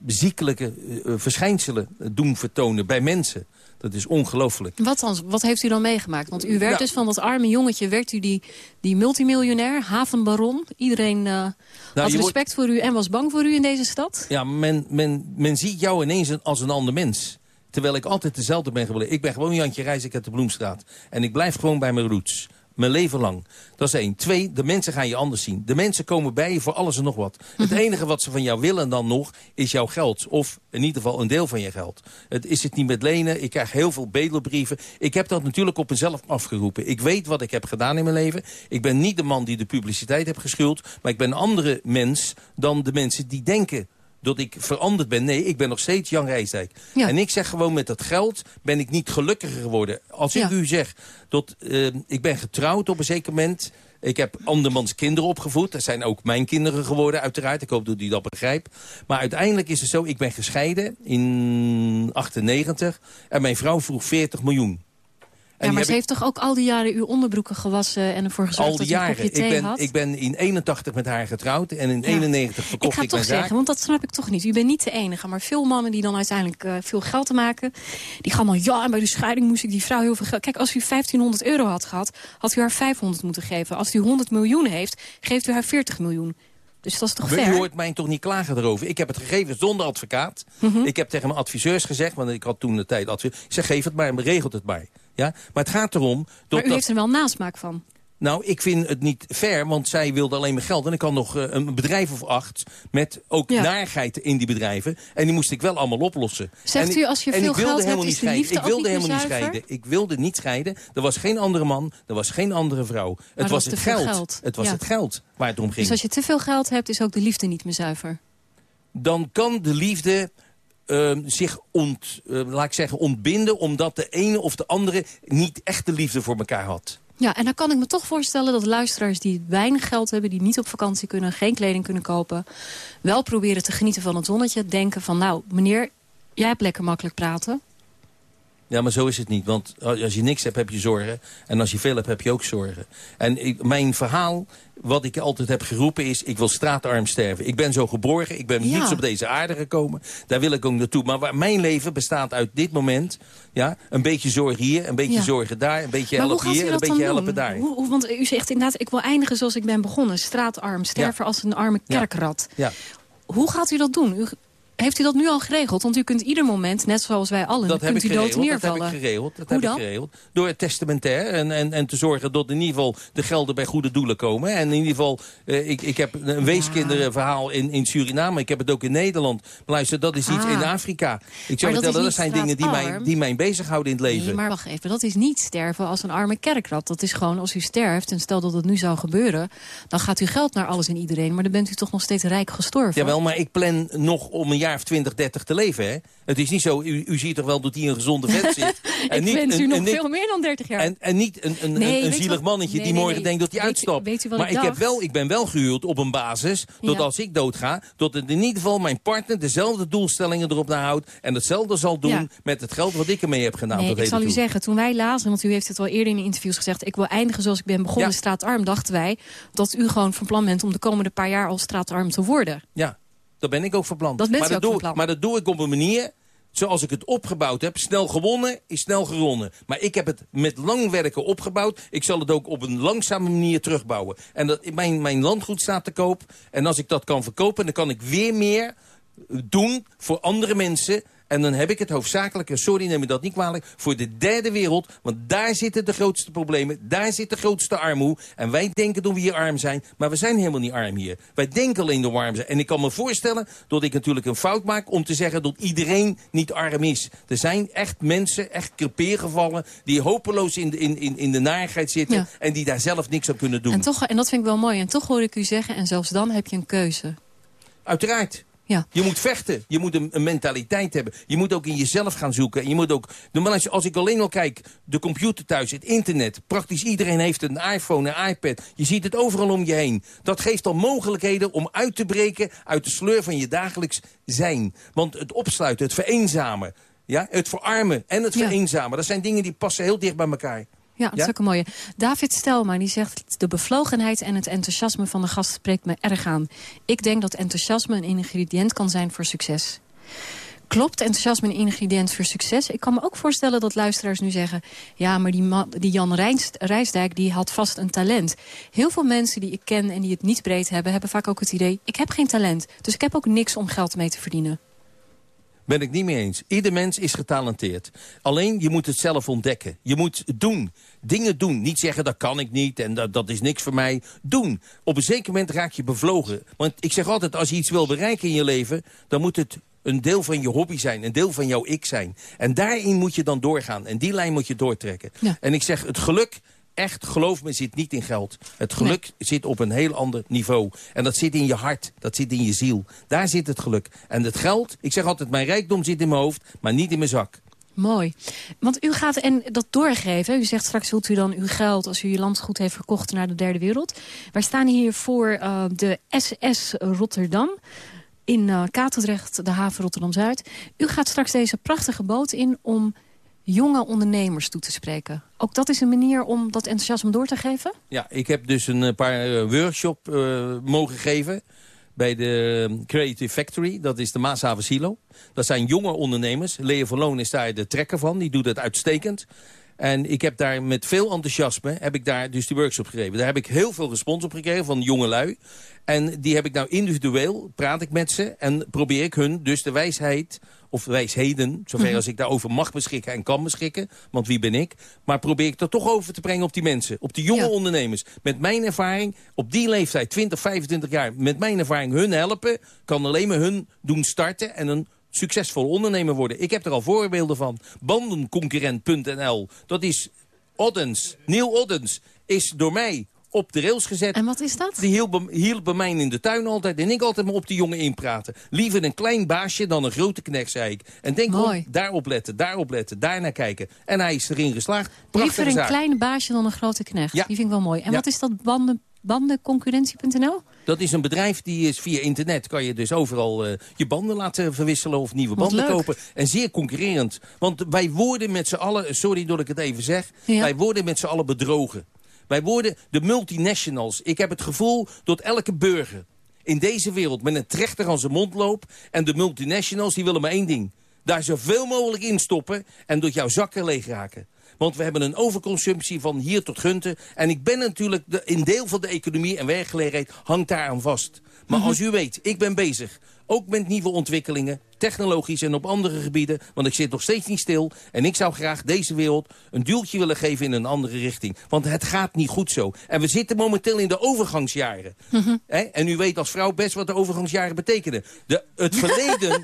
ziekelijke eh, verschijnselen doen vertonen bij mensen. Dat is ongelooflijk. Wat, dan, wat heeft u dan meegemaakt? Want u werd Ja. dus van dat arme jongetje, werd u die, die multimiljonair, havenbaron. Iedereen eh, had je wordt- respect voor u en was bang voor u in deze stad. Ja, men, men, men ziet jou ineens een- als een ander mens. Terwijl ik altijd dezelfde ben gebleven. Ik ben gewoon Jantje Rijsik uit de Bloemstraat. En ik blijf gewoon bij mijn roots. Mijn leven lang. Dat is één. Twee, de mensen gaan je anders zien. De mensen komen bij je voor alles en nog wat. Het enige wat ze van jou willen dan nog, is jouw geld. Of in ieder geval een deel van je geld. Het is het niet met lenen. Ik krijg heel veel bedelbrieven. Ik heb dat natuurlijk op mezelf afgeroepen. Ik weet wat ik heb gedaan in mijn leven. Ik ben niet de man die de publiciteit heeft geschuld. Maar ik ben een andere mens dan de mensen die denken dat ik veranderd ben. Nee, ik ben nog steeds Jan Rijsdijk. En ik zeg gewoon, met dat geld ben ik niet gelukkiger geworden. Als ik u zeg, dat, eh, ik ben getrouwd op een zeker moment... Ik heb andermans kinderen opgevoed. Dat zijn ook mijn kinderen geworden, uiteraard. Ik hoop dat u dat begrijpt. Maar uiteindelijk is het zo, ik ben gescheiden in 98. En mijn vrouw vroeg 40 miljoen. Ja, maar ze ik- heeft toch ook al die jaren uw onderbroeken gewassen... en ervoor gezorgd al die dat u een jaren. Ik ben, had? ik ben in 81 met haar getrouwd en in Ja. 91 Ik verkocht ga ik, toch mijn zaak. zeggen, want dat snap ik toch niet. U bent niet de enige, maar veel mannen die dan uiteindelijk eh, veel geld te maken... die gaan dan, ja, en bij de scheiding moest ik die vrouw heel veel geld... Kijk, als u 1500 euro had gehad, had u haar 500 moeten geven. Als u 100 miljoen heeft, geeft u haar 40 miljoen. Dus dat is toch U fair? hoort mij toch niet klagen erover. Ik heb het gegeven zonder advocaat. Mhm. Ik heb tegen mijn adviseurs gezegd, want ik had toen de tijd adviseur. Ik zeg, geef het maar, regelt het maar. Ja? Maar het gaat erom... Maar u dat- heeft er wel nasmaak van. Nou, ik vind het niet fair, want zij wilde alleen maar geld. En ik had nog eh, een bedrijf of acht met ook Ja. narigheid in die bedrijven. En die moest ik wel allemaal oplossen. Zegt en u, als je veel geld hebt, niet is de liefde Ik wilde niet helemaal niet scheiden. Ik wilde niet scheiden. Er was geen andere man, er was geen andere vrouw. Het was het geld. geld. Het was Ja. het geld waar het om ging. Dus als je te veel geld hebt, is ook de liefde niet meer zuiver. dan kan de liefde ehm, zich ont, eh, laat ik zeggen, ontbinden... omdat de ene of de andere niet echt de liefde voor elkaar had. Ja, en dan kan ik me toch voorstellen dat luisteraars die weinig geld hebben... die niet op vakantie kunnen, geen kleding kunnen kopen... wel proberen te genieten van het zonnetje. Denken van, nou, meneer, jij hebt lekker makkelijk praten. Ja, maar zo is het niet. Want als je niks hebt, heb je zorgen. En als je veel hebt, heb je ook zorgen. En ik, mijn verhaal, wat ik altijd heb geroepen is... ik wil straatarm sterven. Ik ben zo geborgen. Ik ben Ja. niets op deze aarde gekomen. Daar wil ik ook naartoe. Maar waar, mijn leven bestaat uit dit moment... Ja, een beetje zorgen hier, een beetje Ja. zorgen daar... een beetje helpen hier een beetje doen? helpen daar. Hoe, hoe- want u zegt inderdaad, ik wil eindigen zoals ik ben begonnen. Straatarm, sterven als een arme kerkrat. Ja. Hoe gaat u dat doen? U, heeft u dat nu al geregeld? Want u kunt ieder moment, net zoals wij allen, Dat kunt u dood geregeld. Dat neervallen. heb ik geregeld. Dat Hoe heb dan? ik geregeld. Door het testamentair en, en, en te zorgen dat in ieder geval de gelden bij goede doelen komen. En in ieder geval, eh, ik, ik heb een weeskinderenverhaal in, in Suriname. Ik heb het ook in Nederland. Maar luister, dat is iets Ah. in Afrika. Ik zou vertellen, dat zijn dingen die mij, die mij bezighouden in het leven. Nee, maar wacht even. Dat is niet sterven als een arme kerkrat. Dat is gewoon als u sterft, en stel dat het nu zou gebeuren... dan gaat uw geld naar alles en iedereen. Maar dan bent u toch nog steeds rijk gestorven. Jawel, maar ik plan nog om een jaar of 20, 30 te leven. Hè? Het is niet zo, u, u ziet toch wel dat hij een gezonde vet zit. ik niet wens u een- nog een- veel meer dan 30 jaar. En, en niet een, een, Nee, een, een zielig mannetje nee, die morgen nee. denkt dat hij Weet u- uitstapt. weet u maar ik heb wel, ik ben wel gehuurd op een basis dat Ja. als ik doodga... dat het in ieder geval mijn partner dezelfde doelstellingen erop nahoudt... en hetzelfde zal doen Ja. met het geld wat ik ermee heb gedaan. Nee, ik zal u toe. zeggen, toen wij lazen, want u heeft het al eerder in interviews gezegd... ik wil eindigen zoals ik ben begonnen, Ja. straatarm, dachten wij... dat u gewoon van plan bent om de komende paar jaar al straatarm te worden. Ja, dat ben ik ook van plan. Dat maar, dat doe, plan. maar dat doe ik op een manier zoals ik het opgebouwd heb. Snel gewonnen is snel geronnen. Maar ik heb het met lang werken opgebouwd. Ik zal het ook op een langzame manier terugbouwen. En dat, mijn, mijn landgoed staat te koop. En als ik dat kan verkopen, dan kan ik weer meer doen voor andere mensen... En dan heb ik het hoofdzakelijk, en sorry neem me dat niet kwalijk... voor de derde wereld, want daar zitten de grootste problemen. Daar zit de grootste armoede. En wij denken dat we hier arm zijn, maar we zijn helemaal niet arm hier. Wij denken alleen dat we arm zijn. En ik kan me voorstellen dat ik natuurlijk een fout maak... om te zeggen dat iedereen niet arm is. Er zijn echt mensen, echt crepeergevallen... die hopeloos in de, in, in, in de narigheid zitten... Ja. en die daar zelf niks aan kunnen doen. En, toch, en dat vind ik wel mooi. En toch hoor ik u zeggen, en zelfs dan heb je een keuze. Uiteraard. Ja. Je moet vechten. Je moet een, een mentaliteit hebben. Je moet ook in jezelf gaan zoeken. Je moet ook, de man- als, als ik alleen al kijk, de computer thuis, het internet. Praktisch iedereen heeft een iPhone, een iPad. Je ziet het overal om je heen. Dat geeft al mogelijkheden om uit te breken uit de sleur van je dagelijks zijn. Want het opsluiten, het vereenzamen, ja, het verarmen en het Ja. vereenzamen. Dat zijn dingen die passen heel dicht bij elkaar. Ja, dat is ook een mooie. David Stelma die zegt... de bevlogenheid en het enthousiasme van de gast spreekt me erg aan. Ik denk dat enthousiasme een ingrediënt kan zijn voor succes. Klopt enthousiasme een ingrediënt voor succes? Ik kan me ook voorstellen dat luisteraars nu zeggen... ja, maar die, man, die Jan Rijns, Rijsdijk die had vast een talent. Heel veel mensen die ik ken en die het niet breed hebben... hebben vaak ook het idee, ik heb geen talent. Dus ik heb ook niks om geld mee te verdienen. Ben ik niet mee eens. Ieder mens is getalenteerd. Alleen, je moet het zelf ontdekken. Je moet doen. Dingen doen. Niet zeggen, dat kan ik niet en dat, dat is niks voor mij. Doen. Op een zeker moment raak je bevlogen. Want ik zeg altijd, als je iets wil bereiken in je leven... dan moet het een deel van je hobby zijn. Een deel van jouw ik zijn. En daarin moet je dan doorgaan. En die lijn moet je doortrekken. Ja. En ik zeg, het geluk... Echt, geloof me, zit niet in geld. Het geluk zit op een heel ander niveau. En dat zit in je hart, dat zit in je ziel. Daar zit het geluk. En het geld, ik zeg altijd, mijn rijkdom zit in mijn hoofd, maar niet in mijn zak. Mooi. Want u gaat en dat doorgeven. U zegt straks wilt u dan uw geld als u je landgoed heeft verkocht naar de derde wereld. Wij staan hier voor eh, de SS Rotterdam. In eh Katendrecht, de haven Rotterdam-Zuid. U gaat straks deze prachtige boot in om jonge ondernemers toe te spreken. Ook dat is een manier om dat enthousiasme door te geven? Ja, ik heb dus een eh, paar uh, workshop uh, mogen geven bij de Creative Factory. Dat is de Maashaven Silo. Dat zijn jonge ondernemers. Leo van Loon is daar de trekker van. Die doet het uitstekend. En ik heb daar met veel enthousiasme heb ik daar dus die workshop gegeven. Daar heb ik heel veel respons op gekregen van jonge lui. En die heb ik nou individueel, praat ik met ze... en probeer ik hun dus de wijsheid of wijsheden, zover mhm. als ik daarover mag beschikken en kan beschikken. Want wie ben ik? Maar probeer ik er toch over te brengen op die mensen. Op die jonge ondernemers. Met mijn ervaring, op die leeftijd, 20, 25 jaar... met mijn ervaring hun helpen, kan alleen maar hun doen starten... en een succesvol ondernemer worden. Ik heb er al voorbeelden van. Bandenconcurrent.nl, dat is Oddens, Neil Oddens, is door mij op de rails gezet. En wat is dat? Die hielp, bij mij in de tuin altijd. En ik altijd maar op die jongen inpraten. Liever een klein baasje dan een grote knecht, zei ik. En denk Mooi. op, daarop letten, daarop letten, daarnaar kijken. En hij is erin geslaagd. Liever een klein baasje dan een grote knecht. Ja. Die vind ik wel mooi. En wat is dat banden, bandenconcurrentie.nl? Dat is een bedrijf die is via internet. Kan je dus overal uh, je banden laten verwisselen of nieuwe banden kopen. En zeer concurrerend. Want wij worden met z'n allen, sorry dat ik het even zeg. Wij worden met z'n allen bedrogen. Wij worden de multinationals. Ik heb het gevoel dat elke burger in deze wereld met een trechter aan zijn mond loopt... en de multinationals die willen maar één ding. Daar zoveel mogelijk in stoppen en door jouw zakken leeg raken. Want we hebben een overconsumptie van hier tot gunten. En ik ben natuurlijk, de, in deel van de economie en werkgelegenheid hangt daar aan vast. Maar mhm. als u weet, ik ben bezig, ook met nieuwe ontwikkelingen technologisch en op andere gebieden. Want ik zit nog steeds niet stil. En ik zou graag deze wereld een duwtje willen geven in een andere richting. Want het gaat niet goed zo. En we zitten momenteel in de overgangsjaren. Mhm. En u weet als vrouw best wat de overgangsjaren betekenen. De, het verleden...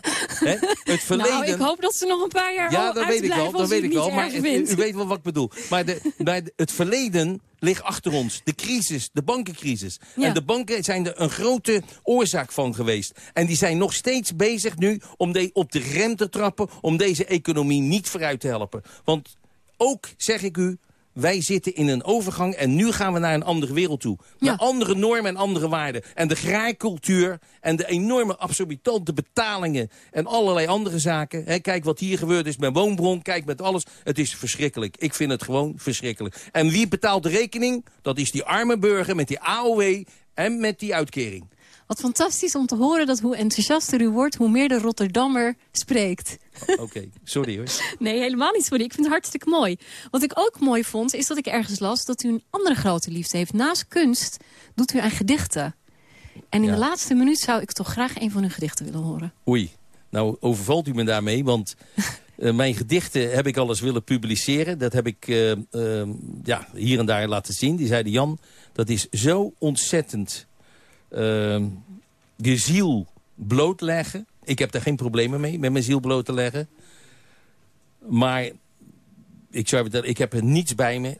het verleden nou, ik hoop dat ze nog een paar jaar Ja, dat weet ik wel. Dat weet ik wel. Maar u, u, weet wel wat ik bedoel. Maar de, bij het verleden ligt achter ons. De crisis, de bankencrisis. En de banken zijn er een grote oorzaak van geweest. En die zijn nog steeds bezig nu om de, op de rem te trappen... om deze economie niet vooruit te helpen. Want ook, zeg ik u, wij zitten in een overgang en nu gaan we naar een andere wereld toe. Met andere normen en andere waarden. En de graaikultuur en de enorme absorbitante betalingen... en allerlei andere zaken. kijk wat hier gebeurd is met woonbron, kijk met alles. Het is verschrikkelijk. Ik vind het gewoon verschrikkelijk. En wie betaalt de rekening? Dat is die arme burger met die AOW en met die uitkering. Wat fantastisch om te horen dat hoe enthousiaster u wordt... hoe meer de Rotterdammer spreekt. Oké, sorry hoor. nee, helemaal niet sorry. Ik vind het hartstikke mooi. Wat ik ook mooi vond, is dat ik ergens las... dat u een andere grote liefde heeft. Naast kunst doet u aan gedichten. En in de laatste minuut zou ik toch graag een van uw gedichten willen horen. Oei, nou overvalt u me daarmee, want... Uh, mijn gedichten heb ik al eens willen publiceren. Dat heb ik uh, uh, ja, hier en daar laten zien. Die zeiden, Jan, dat is zo ontzettend je ziel blootleggen. Ik heb daar geen problemen mee, met mijn ziel bloot te leggen. Maar ik, zou vertellen, ik heb er niets bij me.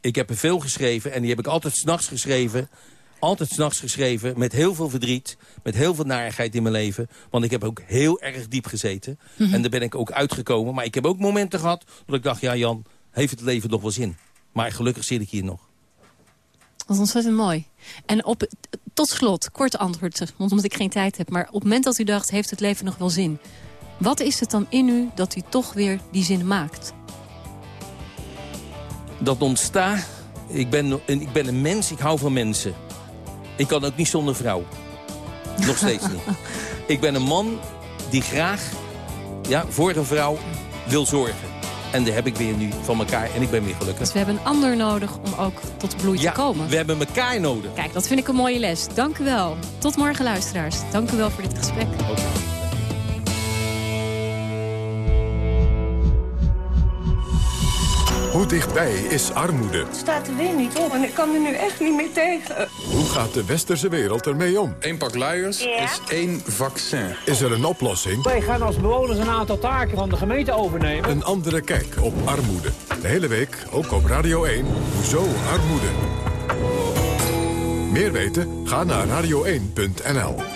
Ik heb er veel geschreven en die heb ik altijd s'nachts geschreven. Altijd s'nachts geschreven, met heel veel verdriet. Met heel veel narigheid in mijn leven. Want ik heb ook heel erg diep gezeten. Mhm. En daar ben ik ook uitgekomen. Maar ik heb ook momenten gehad dat ik dacht... ja Jan, heeft het leven nog wel zin? Maar gelukkig zit ik hier nog. Dat is ontzettend mooi. En op, tot slot, kort antwoord, omdat ik geen tijd heb. Maar op het moment dat u dacht, heeft het leven nog wel zin? Wat is het dan in u dat u toch weer die zin maakt? Dat ontstaat. Ik ben, ik ben een mens, ik hou van mensen. Ik kan ook niet zonder vrouw. Nog steeds niet. Ik ben een man die graag ja, voor een vrouw wil zorgen. En daar heb ik weer nu van elkaar en ik ben weer gelukkig. Dus we hebben een ander nodig om ook tot bloei te komen. we hebben elkaar nodig. Kijk, dat vind ik een mooie les. Dank u wel. Tot morgen luisteraars. Dank u wel voor dit gesprek. Hoe dichtbij is armoede? Het staat er weer niet op en ik kan er nu echt niet meer tegen. Hoe gaat de westerse wereld ermee om? Eén pak luiers is één vaccin. Is er een oplossing? Wij gaan als bewoners een aantal taken van de gemeente overnemen. Een andere kijk op armoede. De hele week, ook op Radio 1, Hoezo Armoede? Meer weten? Ga naar radio1.nl.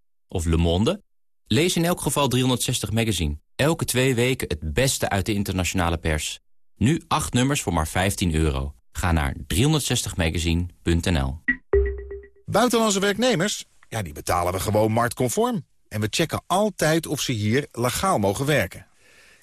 Of Le Monde? Lees in elk geval 360 Magazine. Elke twee weken het beste uit de internationale pers. Nu acht nummers voor maar 15 euro. Ga naar 360magazine.nl Buitenlandse werknemers? Ja, die betalen we gewoon marktconform. En we checken altijd of ze hier legaal mogen werken.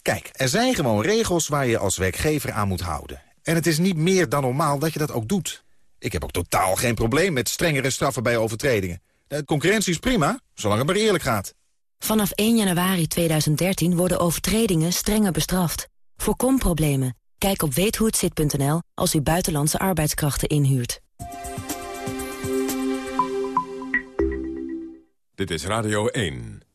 Kijk, er zijn gewoon regels waar je als werkgever aan moet houden. En het is niet meer dan normaal dat je dat ook doet. Ik heb ook totaal geen probleem met strengere straffen bij overtredingen. De concurrentie is prima, zolang het maar eerlijk gaat. Vanaf 1 januari 2013 worden overtredingen strenger bestraft. Voorkom problemen. Kijk op weethohetzit.nl als u buitenlandse arbeidskrachten inhuurt. Dit is Radio 1.